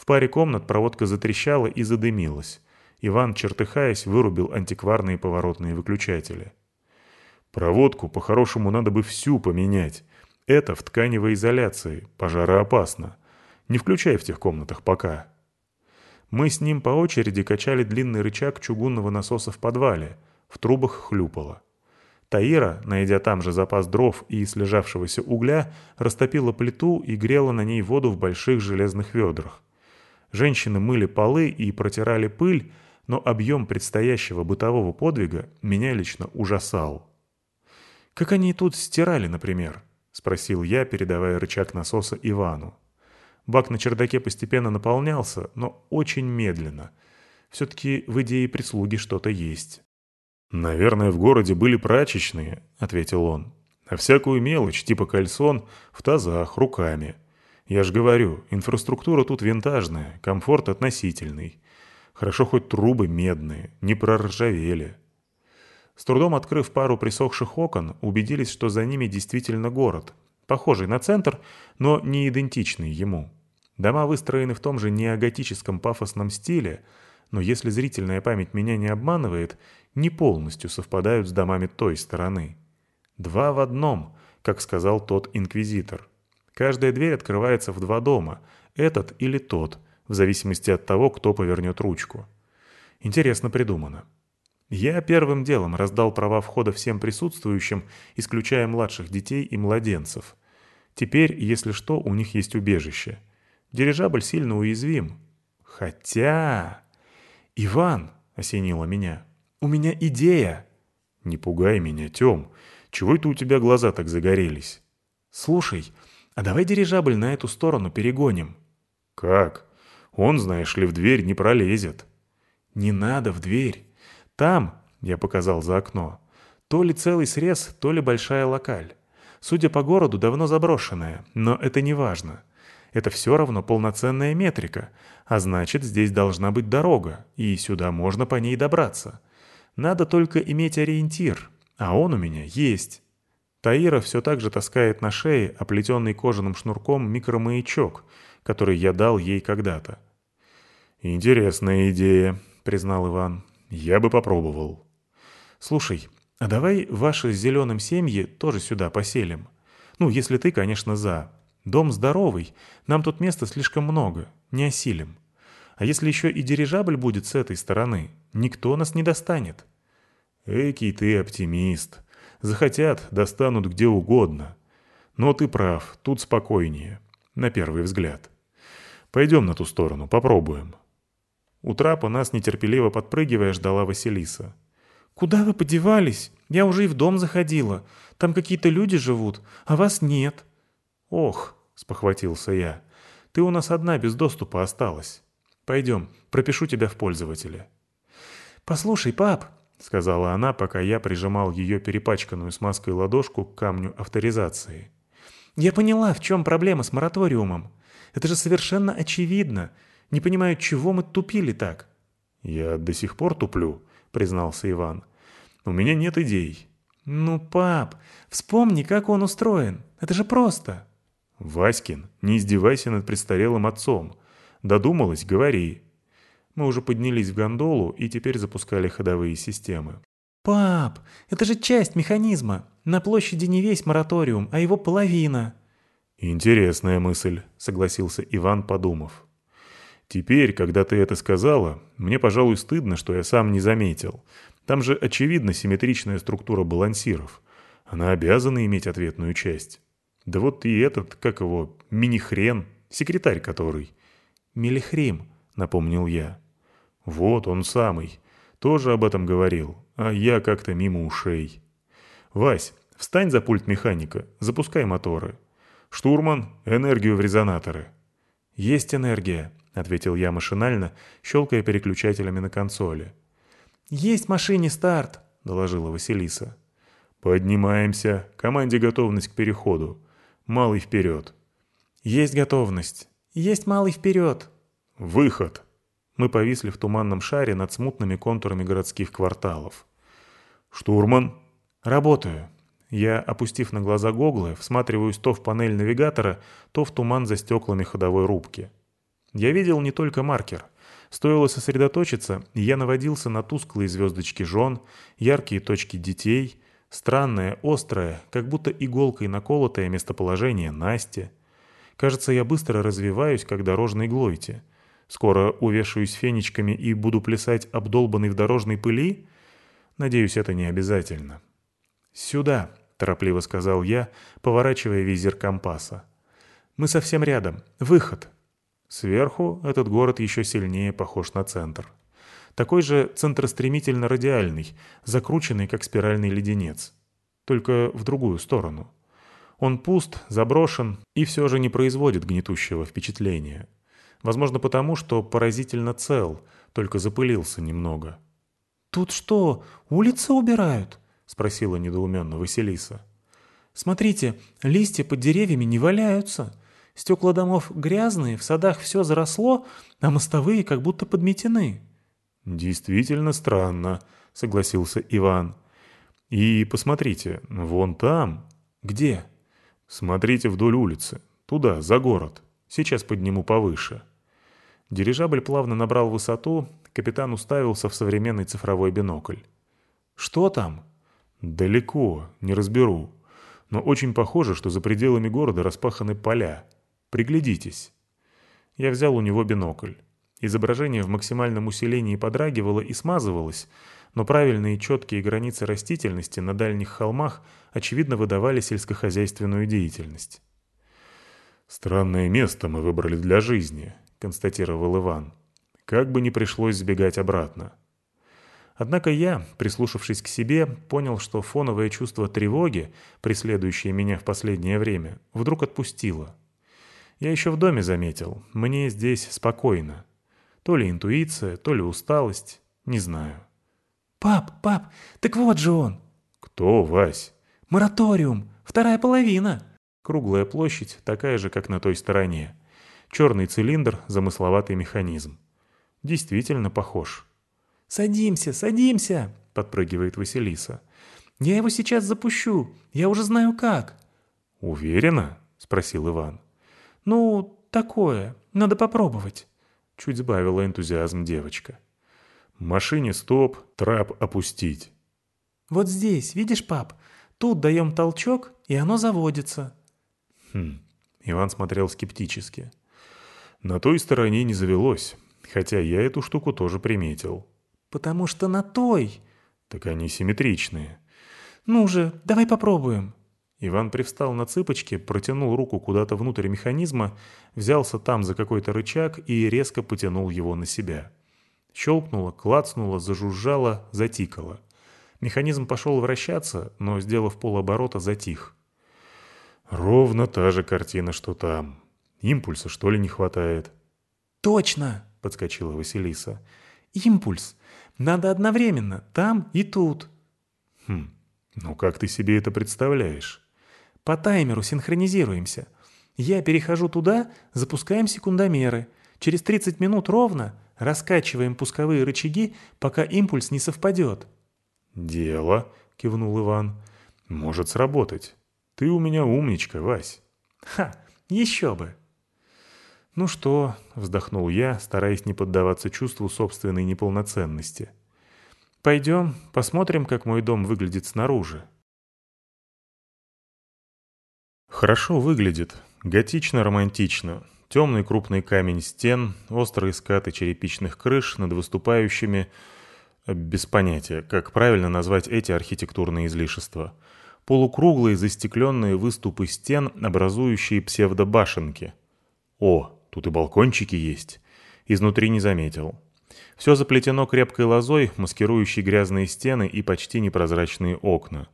В паре комнат проводка затрещала и задымилась. Иван, чертыхаясь, вырубил антикварные поворотные выключатели. «Проводку по-хорошему надо бы всю поменять. Это в тканевой изоляции, пожароопасно. Не включай в тех комнатах пока». Мы с ним по очереди качали длинный рычаг чугунного насоса в подвале. В трубах хлюпало. Таира, найдя там же запас дров и слежавшегося угля, растопила плиту и грела на ней воду в больших железных ведрах. Женщины мыли полы и протирали пыль, но объем предстоящего бытового подвига меня лично ужасал. «Как они тут стирали, например?» — спросил я, передавая рычаг насоса Ивану. Бак на чердаке постепенно наполнялся, но очень медленно. Все-таки в идее прислуги что-то есть. «Наверное, в городе были прачечные», — ответил он. «А всякую мелочь, типа кальсон, в тазах, руками. Я ж говорю, инфраструктура тут винтажная, комфорт относительный. Хорошо хоть трубы медные, не проржавели». С трудом открыв пару присохших окон, убедились, что за ними действительно город, похожий на центр, но не идентичный ему. Дома выстроены в том же неоготическом пафосном стиле, но если зрительная память меня не обманывает, не полностью совпадают с домами той стороны. Два в одном, как сказал тот инквизитор. Каждая дверь открывается в два дома, этот или тот, в зависимости от того, кто повернет ручку. Интересно придумано. Я первым делом раздал права входа всем присутствующим, исключая младших детей и младенцев. Теперь, если что, у них есть убежище. Дирижабль сильно уязвим. Хотя... «Иван!» — осенило меня. «У меня идея!» «Не пугай меня, Тём. Чего это у тебя глаза так загорелись?» «Слушай, а давай дирижабль на эту сторону перегоним». «Как? Он, знаешь ли, в дверь не пролезет». «Не надо в дверь. Там, — я показал за окно, — то ли целый срез, то ли большая локаль. Судя по городу, давно заброшенная, но это не важно. Это все равно полноценная метрика, а значит, здесь должна быть дорога, и сюда можно по ней добраться. Надо только иметь ориентир, а он у меня есть. Таира все так же таскает на шее оплетенный кожаным шнурком микромаячок, который я дал ей когда-то. «Интересная идея», — признал Иван. «Я бы попробовал». «Слушай, а давай ваши с зеленым семьи тоже сюда поселим. Ну, если ты, конечно, за. Дом здоровый, нам тут места слишком много, не осилим. А если еще и дирижабль будет с этой стороны, никто нас не достанет». «Экий ты оптимист. Захотят, достанут где угодно. Но ты прав, тут спокойнее, на первый взгляд. Пойдем на ту сторону, попробуем». У трапа нас, нетерпеливо подпрыгивая, ждала Василиса. «Куда вы подевались? Я уже и в дом заходила. Там какие-то люди живут, а вас нет». «Ох», — спохватился я, — «ты у нас одна без доступа осталась. Пойдем, пропишу тебя в пользователя». «Послушай, пап», — сказала она, пока я прижимал ее перепачканную смазкой ладошку к камню авторизации. «Я поняла, в чем проблема с мораториумом. Это же совершенно очевидно. Не понимаю, чего мы тупили так». «Я до сих пор туплю», — признался Иван. «У меня нет идей». «Ну, пап, вспомни, как он устроен. Это же просто». «Васькин, не издевайся над престарелым отцом. Додумалась, говори». Мы уже поднялись в гондолу и теперь запускали ходовые системы. «Пап, это же часть механизма. На площади не весь мораториум, а его половина». «Интересная мысль», — согласился Иван, подумав. «Теперь, когда ты это сказала, мне, пожалуй, стыдно, что я сам не заметил. Там же очевидно симметричная структура балансиров. Она обязана иметь ответную часть». Да вот и этот, как его, мини-хрен, секретарь который. Мелихрим, напомнил я. Вот он самый. Тоже об этом говорил, а я как-то мимо ушей. Вась, встань за пульт механика, запускай моторы. Штурман, энергию в резонаторы. Есть энергия, ответил я машинально, щелкая переключателями на консоли. Есть машине старт, доложила Василиса. Поднимаемся. Команде готовность к переходу. Малый вперед. Есть готовность. Есть малый вперед. Выход. Мы повисли в туманном шаре над смутными контурами городских кварталов. Штурман. Работаю. Я, опустив на глаза гоглы, всматриваюсь то в панель навигатора, то в туман за стеклами ходовой рубки. Я видел не только маркер. Стоило сосредоточиться, и я наводился на тусклые звездочки жен, яркие точки детей, Странное, острое, как будто иголкой наколотое местоположение Насти. Кажется, я быстро развиваюсь, как дорожный глойте. Скоро увешаюсь фенечками и буду плясать обдолбанный в дорожной пыли? Надеюсь, это не обязательно. «Сюда», — торопливо сказал я, поворачивая визир компаса. «Мы совсем рядом. Выход». Сверху этот город еще сильнее похож на центр. Такой же центростремительно-радиальный, закрученный, как спиральный леденец. Только в другую сторону. Он пуст, заброшен и все же не производит гнетущего впечатления. Возможно потому, что поразительно цел, только запылился немного. «Тут что, улицы убирают?» — спросила недоуменно Василиса. «Смотрите, листья под деревьями не валяются. Стекла домов грязные, в садах все заросло, а мостовые как будто подметены». «Действительно странно», — согласился Иван. «И посмотрите, вон там». «Где?» «Смотрите вдоль улицы, туда, за город. Сейчас подниму повыше». Дирижабль плавно набрал высоту, капитан уставился в современный цифровой бинокль. «Что там?» «Далеко, не разберу. Но очень похоже, что за пределами города распаханы поля. Приглядитесь». Я взял у него бинокль. Изображение в максимальном усилении подрагивало и смазывалось, но правильные четкие границы растительности на дальних холмах очевидно выдавали сельскохозяйственную деятельность. «Странное место мы выбрали для жизни», — констатировал Иван. «Как бы ни пришлось сбегать обратно». Однако я, прислушавшись к себе, понял, что фоновое чувство тревоги, преследующее меня в последнее время, вдруг отпустило. Я еще в доме заметил, мне здесь спокойно. То ли интуиция, то ли усталость, не знаю. «Пап, пап, так вот же он!» «Кто, Вась?» «Мораториум, вторая половина!» Круглая площадь, такая же, как на той стороне. Черный цилиндр, замысловатый механизм. Действительно похож. «Садимся, садимся!» — подпрыгивает Василиса. «Я его сейчас запущу. Я уже знаю как». «Уверена?» — спросил Иван. «Ну, такое. Надо попробовать». Чуть сбавила энтузиазм девочка. «Машине стоп, трап опустить». «Вот здесь, видишь, пап? Тут даем толчок, и оно заводится». Хм. Иван смотрел скептически. На той стороне не завелось, хотя я эту штуку тоже приметил. «Потому что на той...» «Так они симметричные». «Ну же, давай попробуем». Иван привстал на цыпочки, протянул руку куда-то внутрь механизма, взялся там за какой-то рычаг и резко потянул его на себя. Щелкнуло, клацнуло, зажужжало, затикало. Механизм пошел вращаться, но, сделав полоборота, затих. «Ровно та же картина, что там. Импульса, что ли, не хватает?» «Точно!» — подскочила Василиса. «Импульс! Надо одновременно, там и тут. Хм, ну как ты себе это представляешь? По таймеру синхронизируемся. Я перехожу туда, запускаем секундомеры. Через 30 минут ровно раскачиваем пусковые рычаги, пока импульс не совпадет. «Дело», — кивнул Иван. «Может сработать. Ты у меня умничка, Вась». «Ха, еще бы». «Ну что?» — вздохнул я, стараясь не поддаваться чувству собственной неполноценности. «Пойдем, посмотрим, как мой дом выглядит снаружи». Хорошо выглядит, готично-романтично. Темный крупный камень стен, острые скаты черепичных крыш над выступающими... Без понятия, как правильно назвать эти архитектурные излишества. Полукруглые застекленные выступы стен, образующие псевдобашенки. О, Тут и балкончики есть. Изнутри не заметил. Все заплетено крепкой лозой, маскирующей грязные стены и почти непрозрачные окна.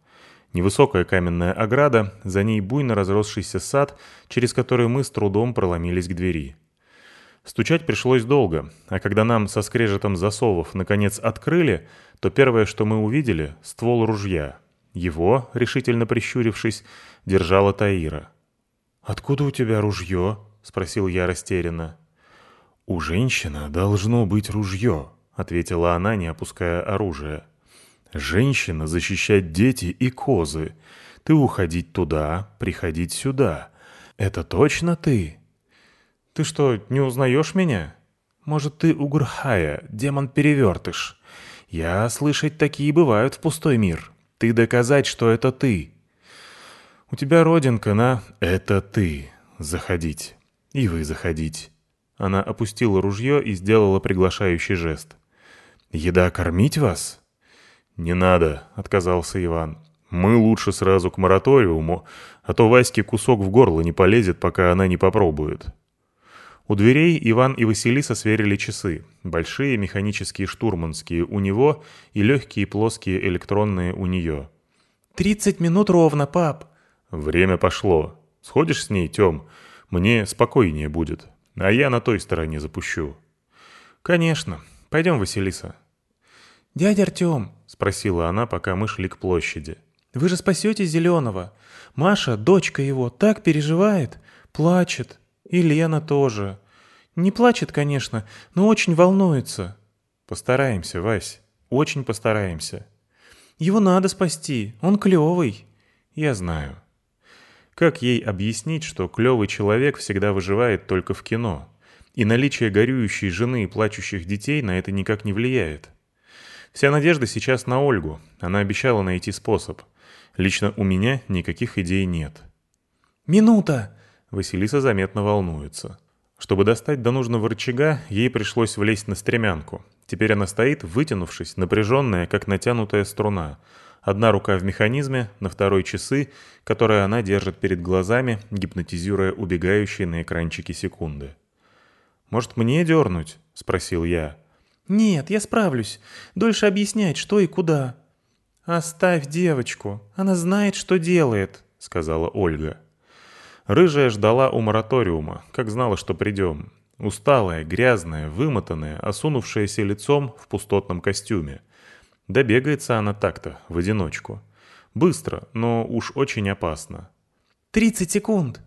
Невысокая каменная ограда, за ней буйно разросшийся сад, через который мы с трудом проломились к двери. Стучать пришлось долго, а когда нам со скрежетом засовов наконец открыли, то первое, что мы увидели — ствол ружья. Его, решительно прищурившись, держала Таира. «Откуда у тебя ружье?» — спросил я растерянно. «У женщины должно быть ружье», — ответила она, не опуская оружие. «Женщина защищать дети и козы. Ты уходить туда, приходить сюда. Это точно ты?» «Ты что, не узнаешь меня?» «Может, ты Угрхая, демон-перевертыш. Я слышать такие бывают в пустой мир. Ты доказать, что это ты». «У тебя родинка на «это ты». Заходить». «И вы заходите». Она опустила ружье и сделала приглашающий жест. «Еда кормить вас?» «Не надо», — отказался Иван. «Мы лучше сразу к мораториуму, а то Ваське кусок в горло не полезет, пока она не попробует». У дверей Иван и Василиса сверили часы. Большие механические штурманские у него и легкие плоские электронные у нее. «Тридцать минут ровно, пап!» «Время пошло. Сходишь с ней, Тём? Мне спокойнее будет. А я на той стороне запущу». «Конечно. Пойдем, Василиса». «Дядя Артем», — спросила она, пока мы шли к площади, — «вы же спасете Зеленого. Маша, дочка его, так переживает, плачет». И Лена тоже. Не плачет, конечно, но очень волнуется. Постараемся, Вась, очень постараемся. Его надо спасти, он клевый. Я знаю. Как ей объяснить, что клевый человек всегда выживает только в кино? И наличие горюющей жены и плачущих детей на это никак не влияет. Вся надежда сейчас на Ольгу. Она обещала найти способ. Лично у меня никаких идей нет. «Минута!» Василиса заметно волнуется. Чтобы достать до нужного рычага, ей пришлось влезть на стремянку. Теперь она стоит, вытянувшись, напряженная, как натянутая струна. Одна рука в механизме, на второй часы, которые она держит перед глазами, гипнотизируя убегающие на экранчике секунды. «Может, мне дернуть?» — спросил я. «Нет, я справлюсь. Дольше объяснять, что и куда». «Оставь девочку. Она знает, что делает», — сказала Ольга. Рыжая ждала у мораториума, как знала, что придем. Усталая, грязная, вымотанная, осунувшаяся лицом в пустотном костюме. Добегается она так-то, в одиночку. Быстро, но уж очень опасно. «Тридцать секунд!»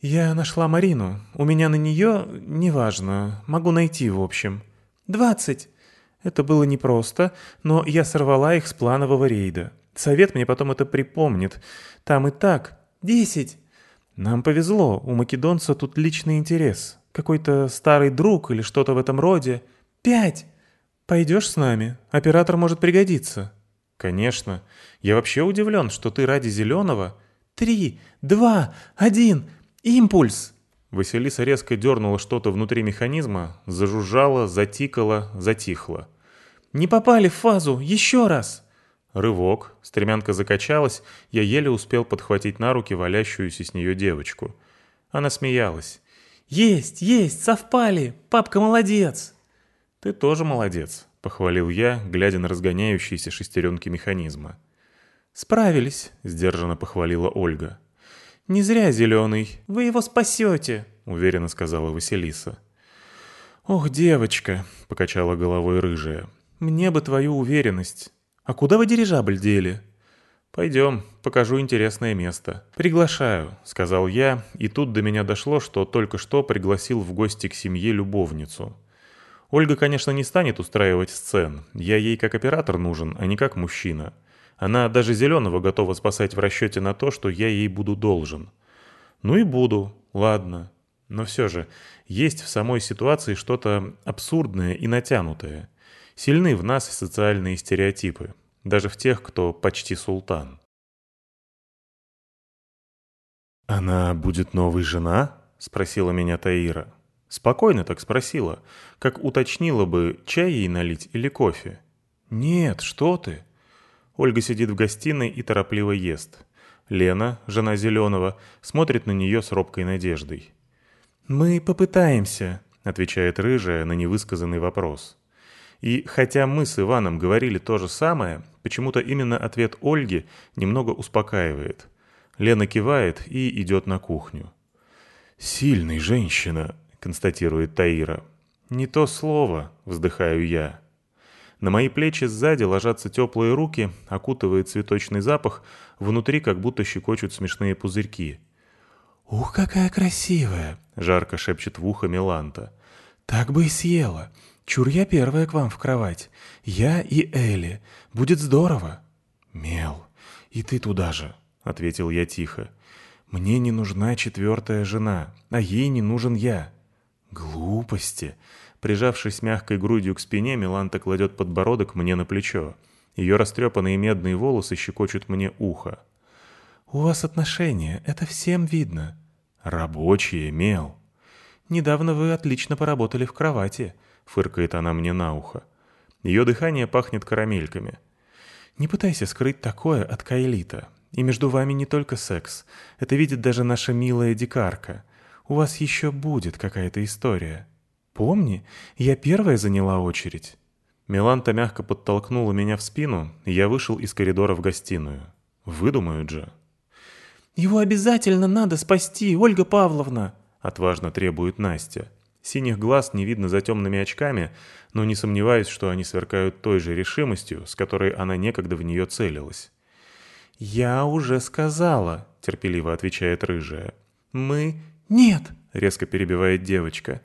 «Я нашла Марину. У меня на нее... Неважно. Могу найти, в общем. Двадцать!» Это было непросто, но я сорвала их с планового рейда. Совет мне потом это припомнит. Там и так. Десять! Нам повезло, у македонца тут личный интерес. Какой-то старый друг или что-то в этом роде. Пять! Пойдешь с нами? Оператор может пригодиться. Конечно. Я вообще удивлен, что ты ради зеленого... Три, два, один, импульс! Василиса резко дернула что-то внутри механизма, зажужжала, затикала, затихла. «Не попали в фазу! Еще раз!» Рывок, стремянка закачалась, я еле успел подхватить на руки валящуюся с нее девочку. Она смеялась. «Есть, есть, совпали! Папка молодец!» «Ты тоже молодец», — похвалил я, глядя на разгоняющиеся шестеренки механизма. «Справились», — сдержанно похвалила Ольга. «Не зря зеленый. Вы его спасете», — уверенно сказала Василиса. «Ох, девочка», — покачала головой рыжая, — «мне бы твою уверенность. «А куда вы дирижабль дели?» «Пойдем, покажу интересное место». «Приглашаю», — сказал я, и тут до меня дошло, что только что пригласил в гости к семье любовницу. Ольга, конечно, не станет устраивать сцен. Я ей как оператор нужен, а не как мужчина. Она даже Зеленого готова спасать в расчете на то, что я ей буду должен. Ну и буду, ладно. Но все же, есть в самой ситуации что-то абсурдное и натянутое. Сильны в нас социальные стереотипы, даже в тех, кто почти султан. «Она будет новой жена?» — спросила меня Таира. Спокойно так спросила, как уточнила бы, чай ей налить или кофе. «Нет, что ты!» Ольга сидит в гостиной и торопливо ест. Лена, жена Зеленого, смотрит на нее с робкой надеждой. «Мы попытаемся», — отвечает рыжая на невысказанный вопрос. И хотя мы с Иваном говорили то же самое, почему-то именно ответ Ольги немного успокаивает. Лена кивает и идет на кухню. «Сильная женщина», — констатирует Таира. «Не то слово», — вздыхаю я. На мои плечи сзади ложатся теплые руки, окутывает цветочный запах, внутри как будто щекочут смешные пузырьки. «Ух, какая красивая!» — жарко шепчет в ухо Миланта. «Так бы и съела. Чур я первая к вам в кровать. Я и Элли. Будет здорово». «Мел, и ты туда же», — ответил я тихо. «Мне не нужна четвертая жена, а ей не нужен я». «Глупости!» Прижавшись мягкой грудью к спине, Миланта кладет подбородок мне на плечо. Ее растрепанные медные волосы щекочут мне ухо. «У вас отношения, это всем видно». «Рабочие, Мел». «Недавно вы отлично поработали в кровати», фыркает она мне на ухо. Ее дыхание пахнет карамельками. «Не пытайся скрыть такое от Кайлита. И между вами не только секс. Это видит даже наша милая дикарка. У вас еще будет какая-то история. Помни, я первая заняла очередь». Миланта мягко подтолкнула меня в спину, и я вышел из коридора в гостиную. Выдумают же. «Его обязательно надо спасти, Ольга Павловна!» — отважно требует Настя. Синих глаз не видно за темными очками, но не сомневаюсь, что они сверкают той же решимостью, с которой она некогда в нее целилась. «Я уже сказала», — терпеливо отвечает рыжая. «Мы...» «Нет», — резко перебивает девочка.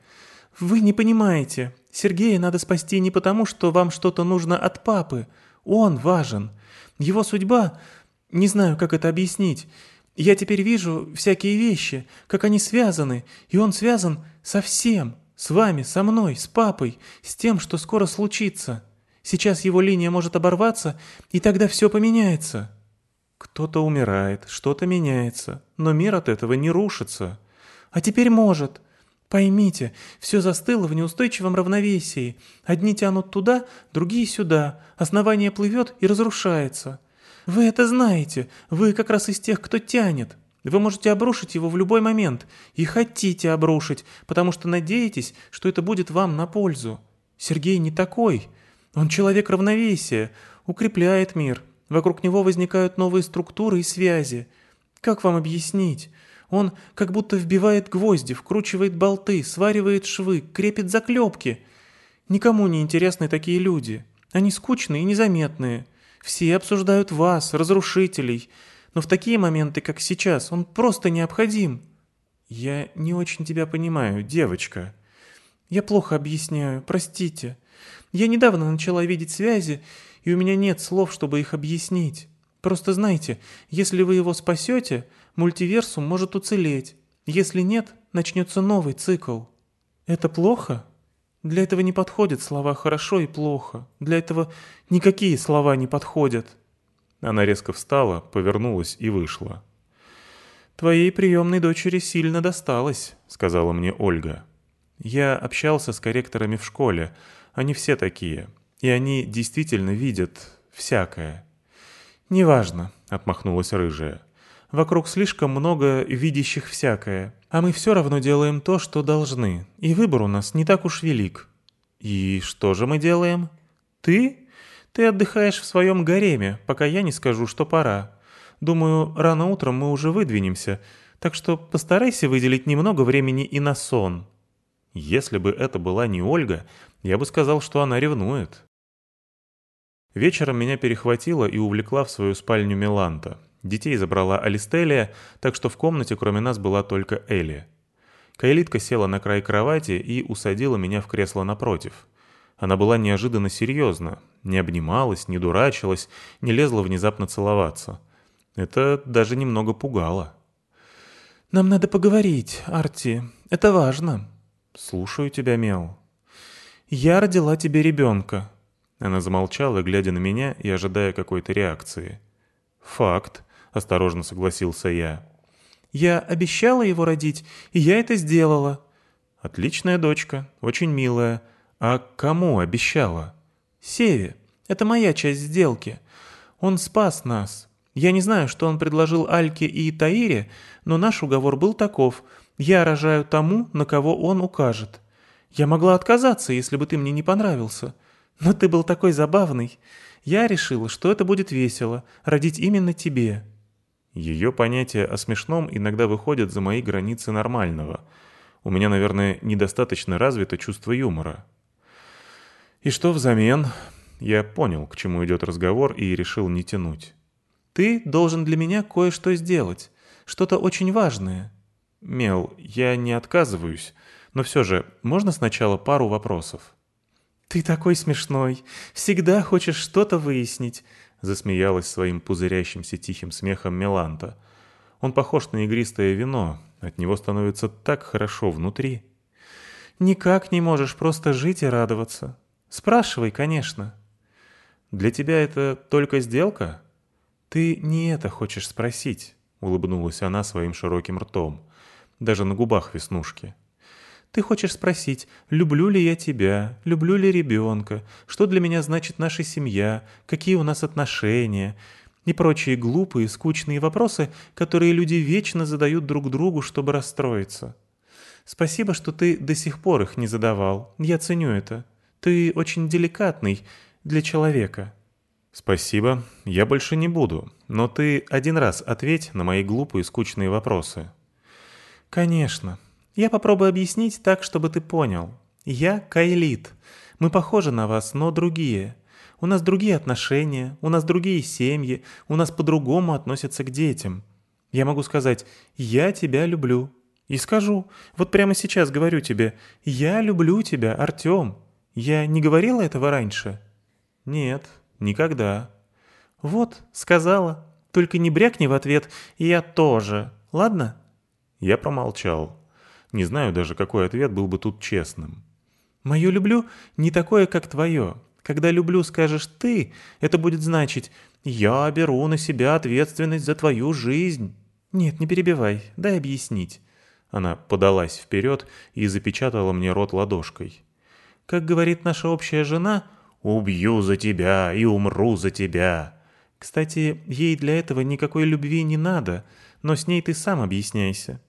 «Вы не понимаете. Сергея надо спасти не потому, что вам что-то нужно от папы. Он важен. Его судьба... Не знаю, как это объяснить. Я теперь вижу всякие вещи, как они связаны, и он связан со всем, с вами, со мной, с папой, с тем, что скоро случится. Сейчас его линия может оборваться, и тогда все поменяется. Кто-то умирает, что-то меняется, но мир от этого не рушится. А теперь может. Поймите, все застыло в неустойчивом равновесии. Одни тянут туда, другие сюда. Основание плывет и разрушается. Вы это знаете, вы как раз из тех, кто тянет. Вы можете обрушить его в любой момент. И хотите обрушить, потому что надеетесь, что это будет вам на пользу. Сергей не такой. Он человек равновесия, укрепляет мир. Вокруг него возникают новые структуры и связи. Как вам объяснить? Он как будто вбивает гвозди, вкручивает болты, сваривает швы, крепит заклепки. Никому не интересны такие люди. Они скучные и незаметные. Все обсуждают вас, разрушителей, но в такие моменты, как сейчас, он просто необходим. Я не очень тебя понимаю, девочка. Я плохо объясняю, простите. Я недавно начала видеть связи, и у меня нет слов, чтобы их объяснить. Просто знайте, если вы его спасете, мультиверсум может уцелеть. Если нет, начнется новый цикл. Это плохо? Для этого не подходят слова «хорошо» и «плохо». Для этого никакие слова не подходят». Она резко встала, повернулась и вышла. «Твоей приемной дочери сильно досталось», — сказала мне Ольга. «Я общался с корректорами в школе. Они все такие. И они действительно видят всякое». «Неважно», — отмахнулась рыжая. «Вокруг слишком много видящих всякое. А мы все равно делаем то, что должны, и выбор у нас не так уж велик. И что же мы делаем? Ты? Ты отдыхаешь в своем гареме, пока я не скажу, что пора. Думаю, рано утром мы уже выдвинемся, так что постарайся выделить немного времени и на сон. Если бы это была не Ольга, я бы сказал, что она ревнует. Вечером меня перехватила и увлекла в свою спальню Миланта. Детей забрала Алистелия, так что в комнате кроме нас была только Элли. Кайлитка села на край кровати и усадила меня в кресло напротив. Она была неожиданно серьезна, не обнималась, не дурачилась, не лезла внезапно целоваться. Это даже немного пугало. «Нам надо поговорить, Арти. Это важно». «Слушаю тебя, Мел». «Я родила тебе ребенка». Она замолчала, глядя на меня и ожидая какой-то реакции. «Факт», — осторожно согласился я. «Я обещала его родить, и я это сделала». «Отличная дочка, очень милая. А кому обещала?» «Севе. Это моя часть сделки. Он спас нас. Я не знаю, что он предложил Альке и Таире, но наш уговор был таков. Я рожаю тому, на кого он укажет. Я могла отказаться, если бы ты мне не понравился. Но ты был такой забавный. Я решила, что это будет весело, родить именно тебе». Ее понятия о смешном иногда выходят за мои границы нормального. У меня, наверное, недостаточно развито чувство юмора. И что взамен? Я понял, к чему идет разговор, и решил не тянуть. «Ты должен для меня кое-что сделать. Что-то очень важное». «Мел, я не отказываюсь, но все же, можно сначала пару вопросов?» «Ты такой смешной. Всегда хочешь что-то выяснить», — засмеялась своим пузырящимся тихим смехом Меланта. «Он похож на игристое вино. От него становится так хорошо внутри». «Никак не можешь просто жить и радоваться. Спрашивай, конечно». «Для тебя это только сделка?» «Ты не это хочешь спросить», — улыбнулась она своим широким ртом. Даже на губах веснушки. Ты хочешь спросить, люблю ли я тебя, люблю ли ребенка, что для меня значит наша семья, какие у нас отношения и прочие глупые, скучные вопросы, которые люди вечно задают друг другу, чтобы расстроиться. Спасибо, что ты до сих пор их не задавал. Я ценю это. Ты очень деликатный для человека». «Спасибо, я больше не буду, но ты один раз ответь на мои глупые скучные вопросы». «Конечно. Я попробую объяснить так, чтобы ты понял. Я Кайлит. Мы похожи на вас, но другие. У нас другие отношения, у нас другие семьи, у нас по-другому относятся к детям. Я могу сказать «я тебя люблю». И скажу, вот прямо сейчас говорю тебе «я люблю тебя, Артем». Я не говорила этого раньше?» «Нет, никогда». «Вот, сказала. Только не брякни в ответ «я тоже». Ладно?» Я промолчал. Не знаю даже, какой ответ был бы тут честным. «Мое люблю не такое, как твое. Когда люблю скажешь ты, это будет значить «я беру на себя ответственность за твою жизнь». Нет, не перебивай, дай объяснить». Она подалась вперед и запечатала мне рот ладошкой. «Как говорит наша общая жена, убью за тебя и умру за тебя». Кстати, ей для этого никакой любви не надо, но с ней ты сам объясняйся.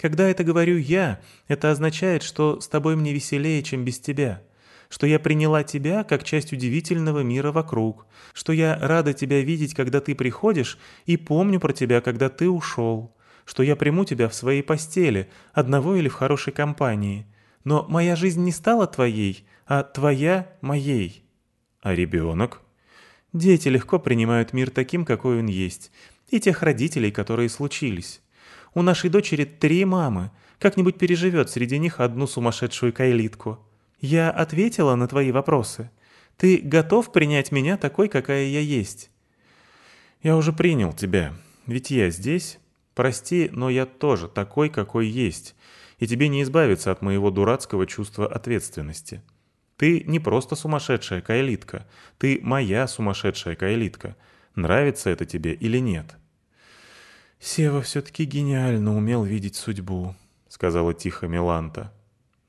Когда это говорю я, это означает, что с тобой мне веселее, чем без тебя, что я приняла тебя как часть удивительного мира вокруг, что я рада тебя видеть, когда ты приходишь, и помню про тебя, когда ты ушел, что я приму тебя в своей постели, одного или в хорошей компании. Но моя жизнь не стала твоей, а твоя — моей. А ребенок? Дети легко принимают мир таким, какой он есть, и тех родителей, которые случились. У нашей дочери три мамы. Как-нибудь переживет среди них одну сумасшедшую кайлитку. Я ответила на твои вопросы. Ты готов принять меня такой, какая я есть?» «Я уже принял тебя. Ведь я здесь. Прости, но я тоже такой, какой есть. И тебе не избавиться от моего дурацкого чувства ответственности. Ты не просто сумасшедшая кайлитка. Ты моя сумасшедшая кайлитка. Нравится это тебе или нет?» «Сева все-таки гениально умел видеть судьбу», — сказала тихо Миланта.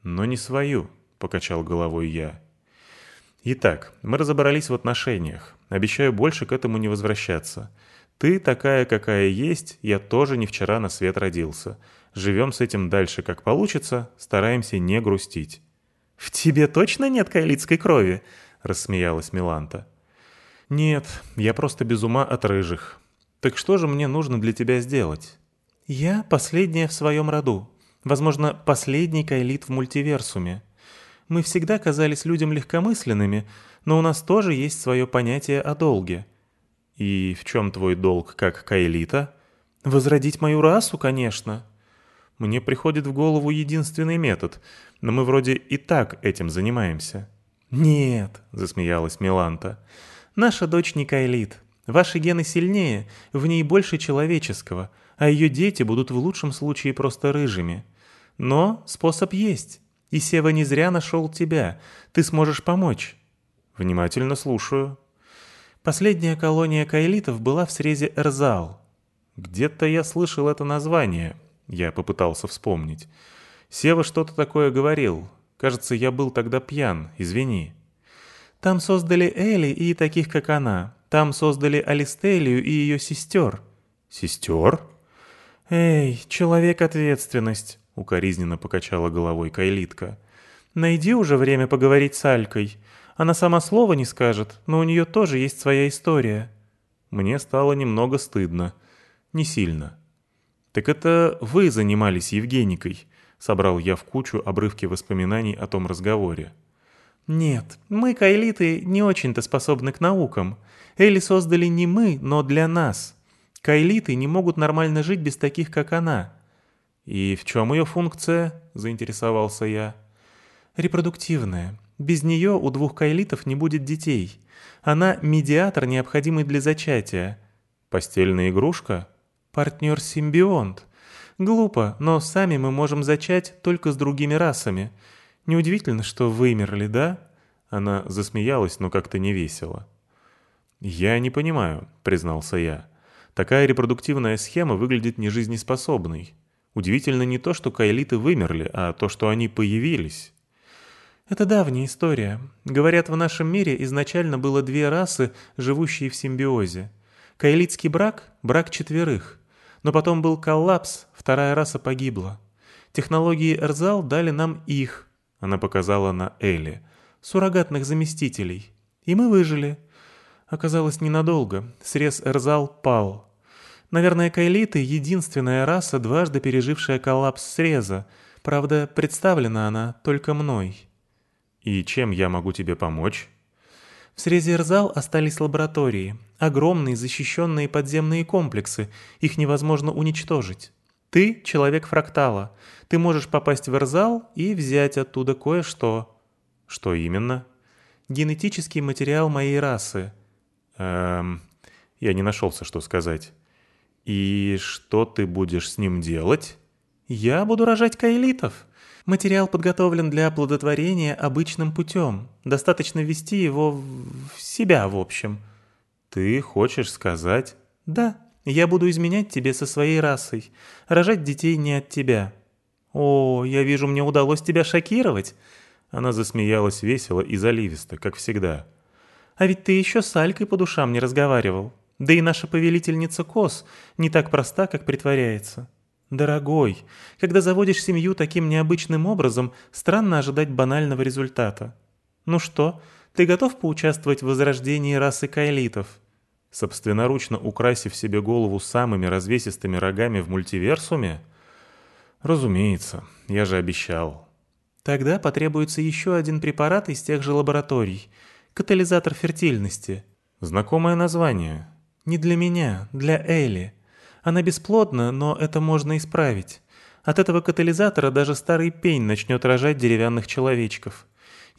«Но не свою», — покачал головой я. «Итак, мы разобрались в отношениях. Обещаю больше к этому не возвращаться. Ты такая, какая есть, я тоже не вчера на свет родился. Живем с этим дальше, как получится, стараемся не грустить». «В тебе точно нет кайлитской крови?» — рассмеялась Миланта. «Нет, я просто без ума от рыжих. Так что же мне нужно для тебя сделать? Я последняя в своем роду. Возможно, последний кайлит в мультиверсуме. Мы всегда казались людям легкомысленными, но у нас тоже есть свое понятие о долге. И в чем твой долг как кайлита? Возродить мою расу, конечно. Мне приходит в голову единственный метод, но мы вроде и так этим занимаемся. «Нет», — засмеялась Миланта, — «наша дочь не кайлит. Ваши гены сильнее, в ней больше человеческого, а ее дети будут в лучшем случае просто рыжими. Но способ есть, и Сева не зря нашел тебя, ты сможешь помочь». «Внимательно слушаю». Последняя колония каэлитов была в срезе Эрзал. «Где-то я слышал это название», — я попытался вспомнить. «Сева что-то такое говорил. Кажется, я был тогда пьян, извини». «Там создали Эли и таких, как она. Там создали Алистелию и ее сестер». «Сестер?» «Эй, человек-ответственность», — укоризненно покачала головой Кайлитка. «Найди уже время поговорить с Алькой. Она сама слова не скажет, но у нее тоже есть своя история». Мне стало немного стыдно. Не сильно. «Так это вы занимались Евгеникой?» — собрал я в кучу обрывки воспоминаний о том разговоре. «Нет, мы, кайлиты, не очень-то способны к наукам. Эли создали не мы, но для нас. Кайлиты не могут нормально жить без таких, как она». «И в чем ее функция?» — заинтересовался я. «Репродуктивная. Без нее у двух кайлитов не будет детей. Она медиатор, необходимый для зачатия». «Постельная игрушка?» «Партнер-симбионт. Глупо, но сами мы можем зачать только с другими расами. Неудивительно, что вымерли, да?» Она засмеялась, но как-то невесело. «Я не понимаю», — признался я. «Такая репродуктивная схема выглядит нежизнеспособной. Удивительно не то, что кайлиты вымерли, а то, что они появились». «Это давняя история. Говорят, в нашем мире изначально было две расы, живущие в симбиозе. Кайлитский брак — брак четверых. Но потом был коллапс, вторая раса погибла. Технологии Эрзал дали нам их, она показала на Эли, суррогатных заместителей. И мы выжили. Оказалось, ненадолго. Срез Эрзал пал. Наверное, кайлиты — единственная раса, дважды пережившая коллапс среза. Правда, представлена она только мной. «И чем я могу тебе помочь?» В срезе Эрзал остались лаборатории. Огромные защищенные подземные комплексы. Их невозможно уничтожить. Ты — человек фрактала. Ты можешь попасть в Эрзал и взять оттуда кое-что. Что именно? Генетический материал моей расы. Эм... Я не нашелся, что сказать. И что ты будешь с ним делать? Я буду рожать каэлитов. Материал подготовлен для оплодотворения обычным путем. Достаточно ввести его в себя, в общем. Ты хочешь сказать? Да, я буду изменять тебе со своей расой. Рожать детей не от тебя. О, я вижу, мне удалось тебя шокировать. Она засмеялась весело и заливисто, как всегда. А ведь ты еще с Алькой по душам не разговаривал. Да и наша повелительница Кос не так проста, как притворяется. Дорогой, когда заводишь семью таким необычным образом, странно ожидать банального результата. Ну что, ты готов поучаствовать в возрождении расы кайлитов? Собственноручно украсив себе голову самыми развесистыми рогами в мультиверсуме? Разумеется, я же обещал. Тогда потребуется еще один препарат из тех же лабораторий. Катализатор фертильности. Знакомое название. Не для меня, для Элли. Она бесплодна, но это можно исправить. От этого катализатора даже старый пень начнет рожать деревянных человечков.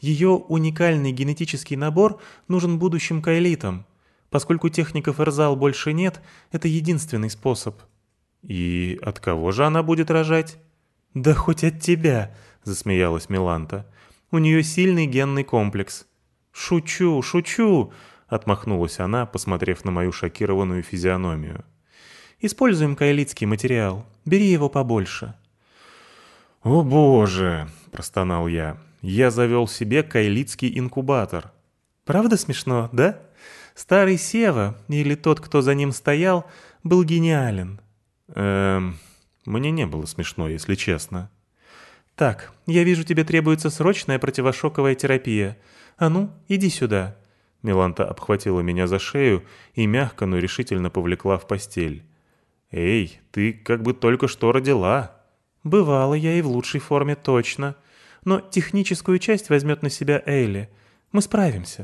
Ее уникальный генетический набор нужен будущим кайлитам. Поскольку техников Эрзал больше нет, это единственный способ. «И от кого же она будет рожать?» «Да хоть от тебя», — засмеялась Миланта. «У нее сильный генный комплекс». «Шучу, шучу», — отмахнулась она, посмотрев на мою шокированную физиономию. Используем кайлитский материал. Бери его побольше». «О боже!» – простонал я. «Я завел себе кайлитский инкубатор». «Правда смешно, да? Старый Сева, или тот, кто за ним стоял, был гениален». «Эм, мне не было смешно, если честно». «Так, я вижу, тебе требуется срочная противошоковая терапия. А ну, иди сюда». Миланта обхватила меня за шею и мягко, но решительно повлекла в постель. «Эй, ты как бы только что родила». «Бывало я и в лучшей форме точно. Но техническую часть возьмет на себя Эйли. Мы справимся».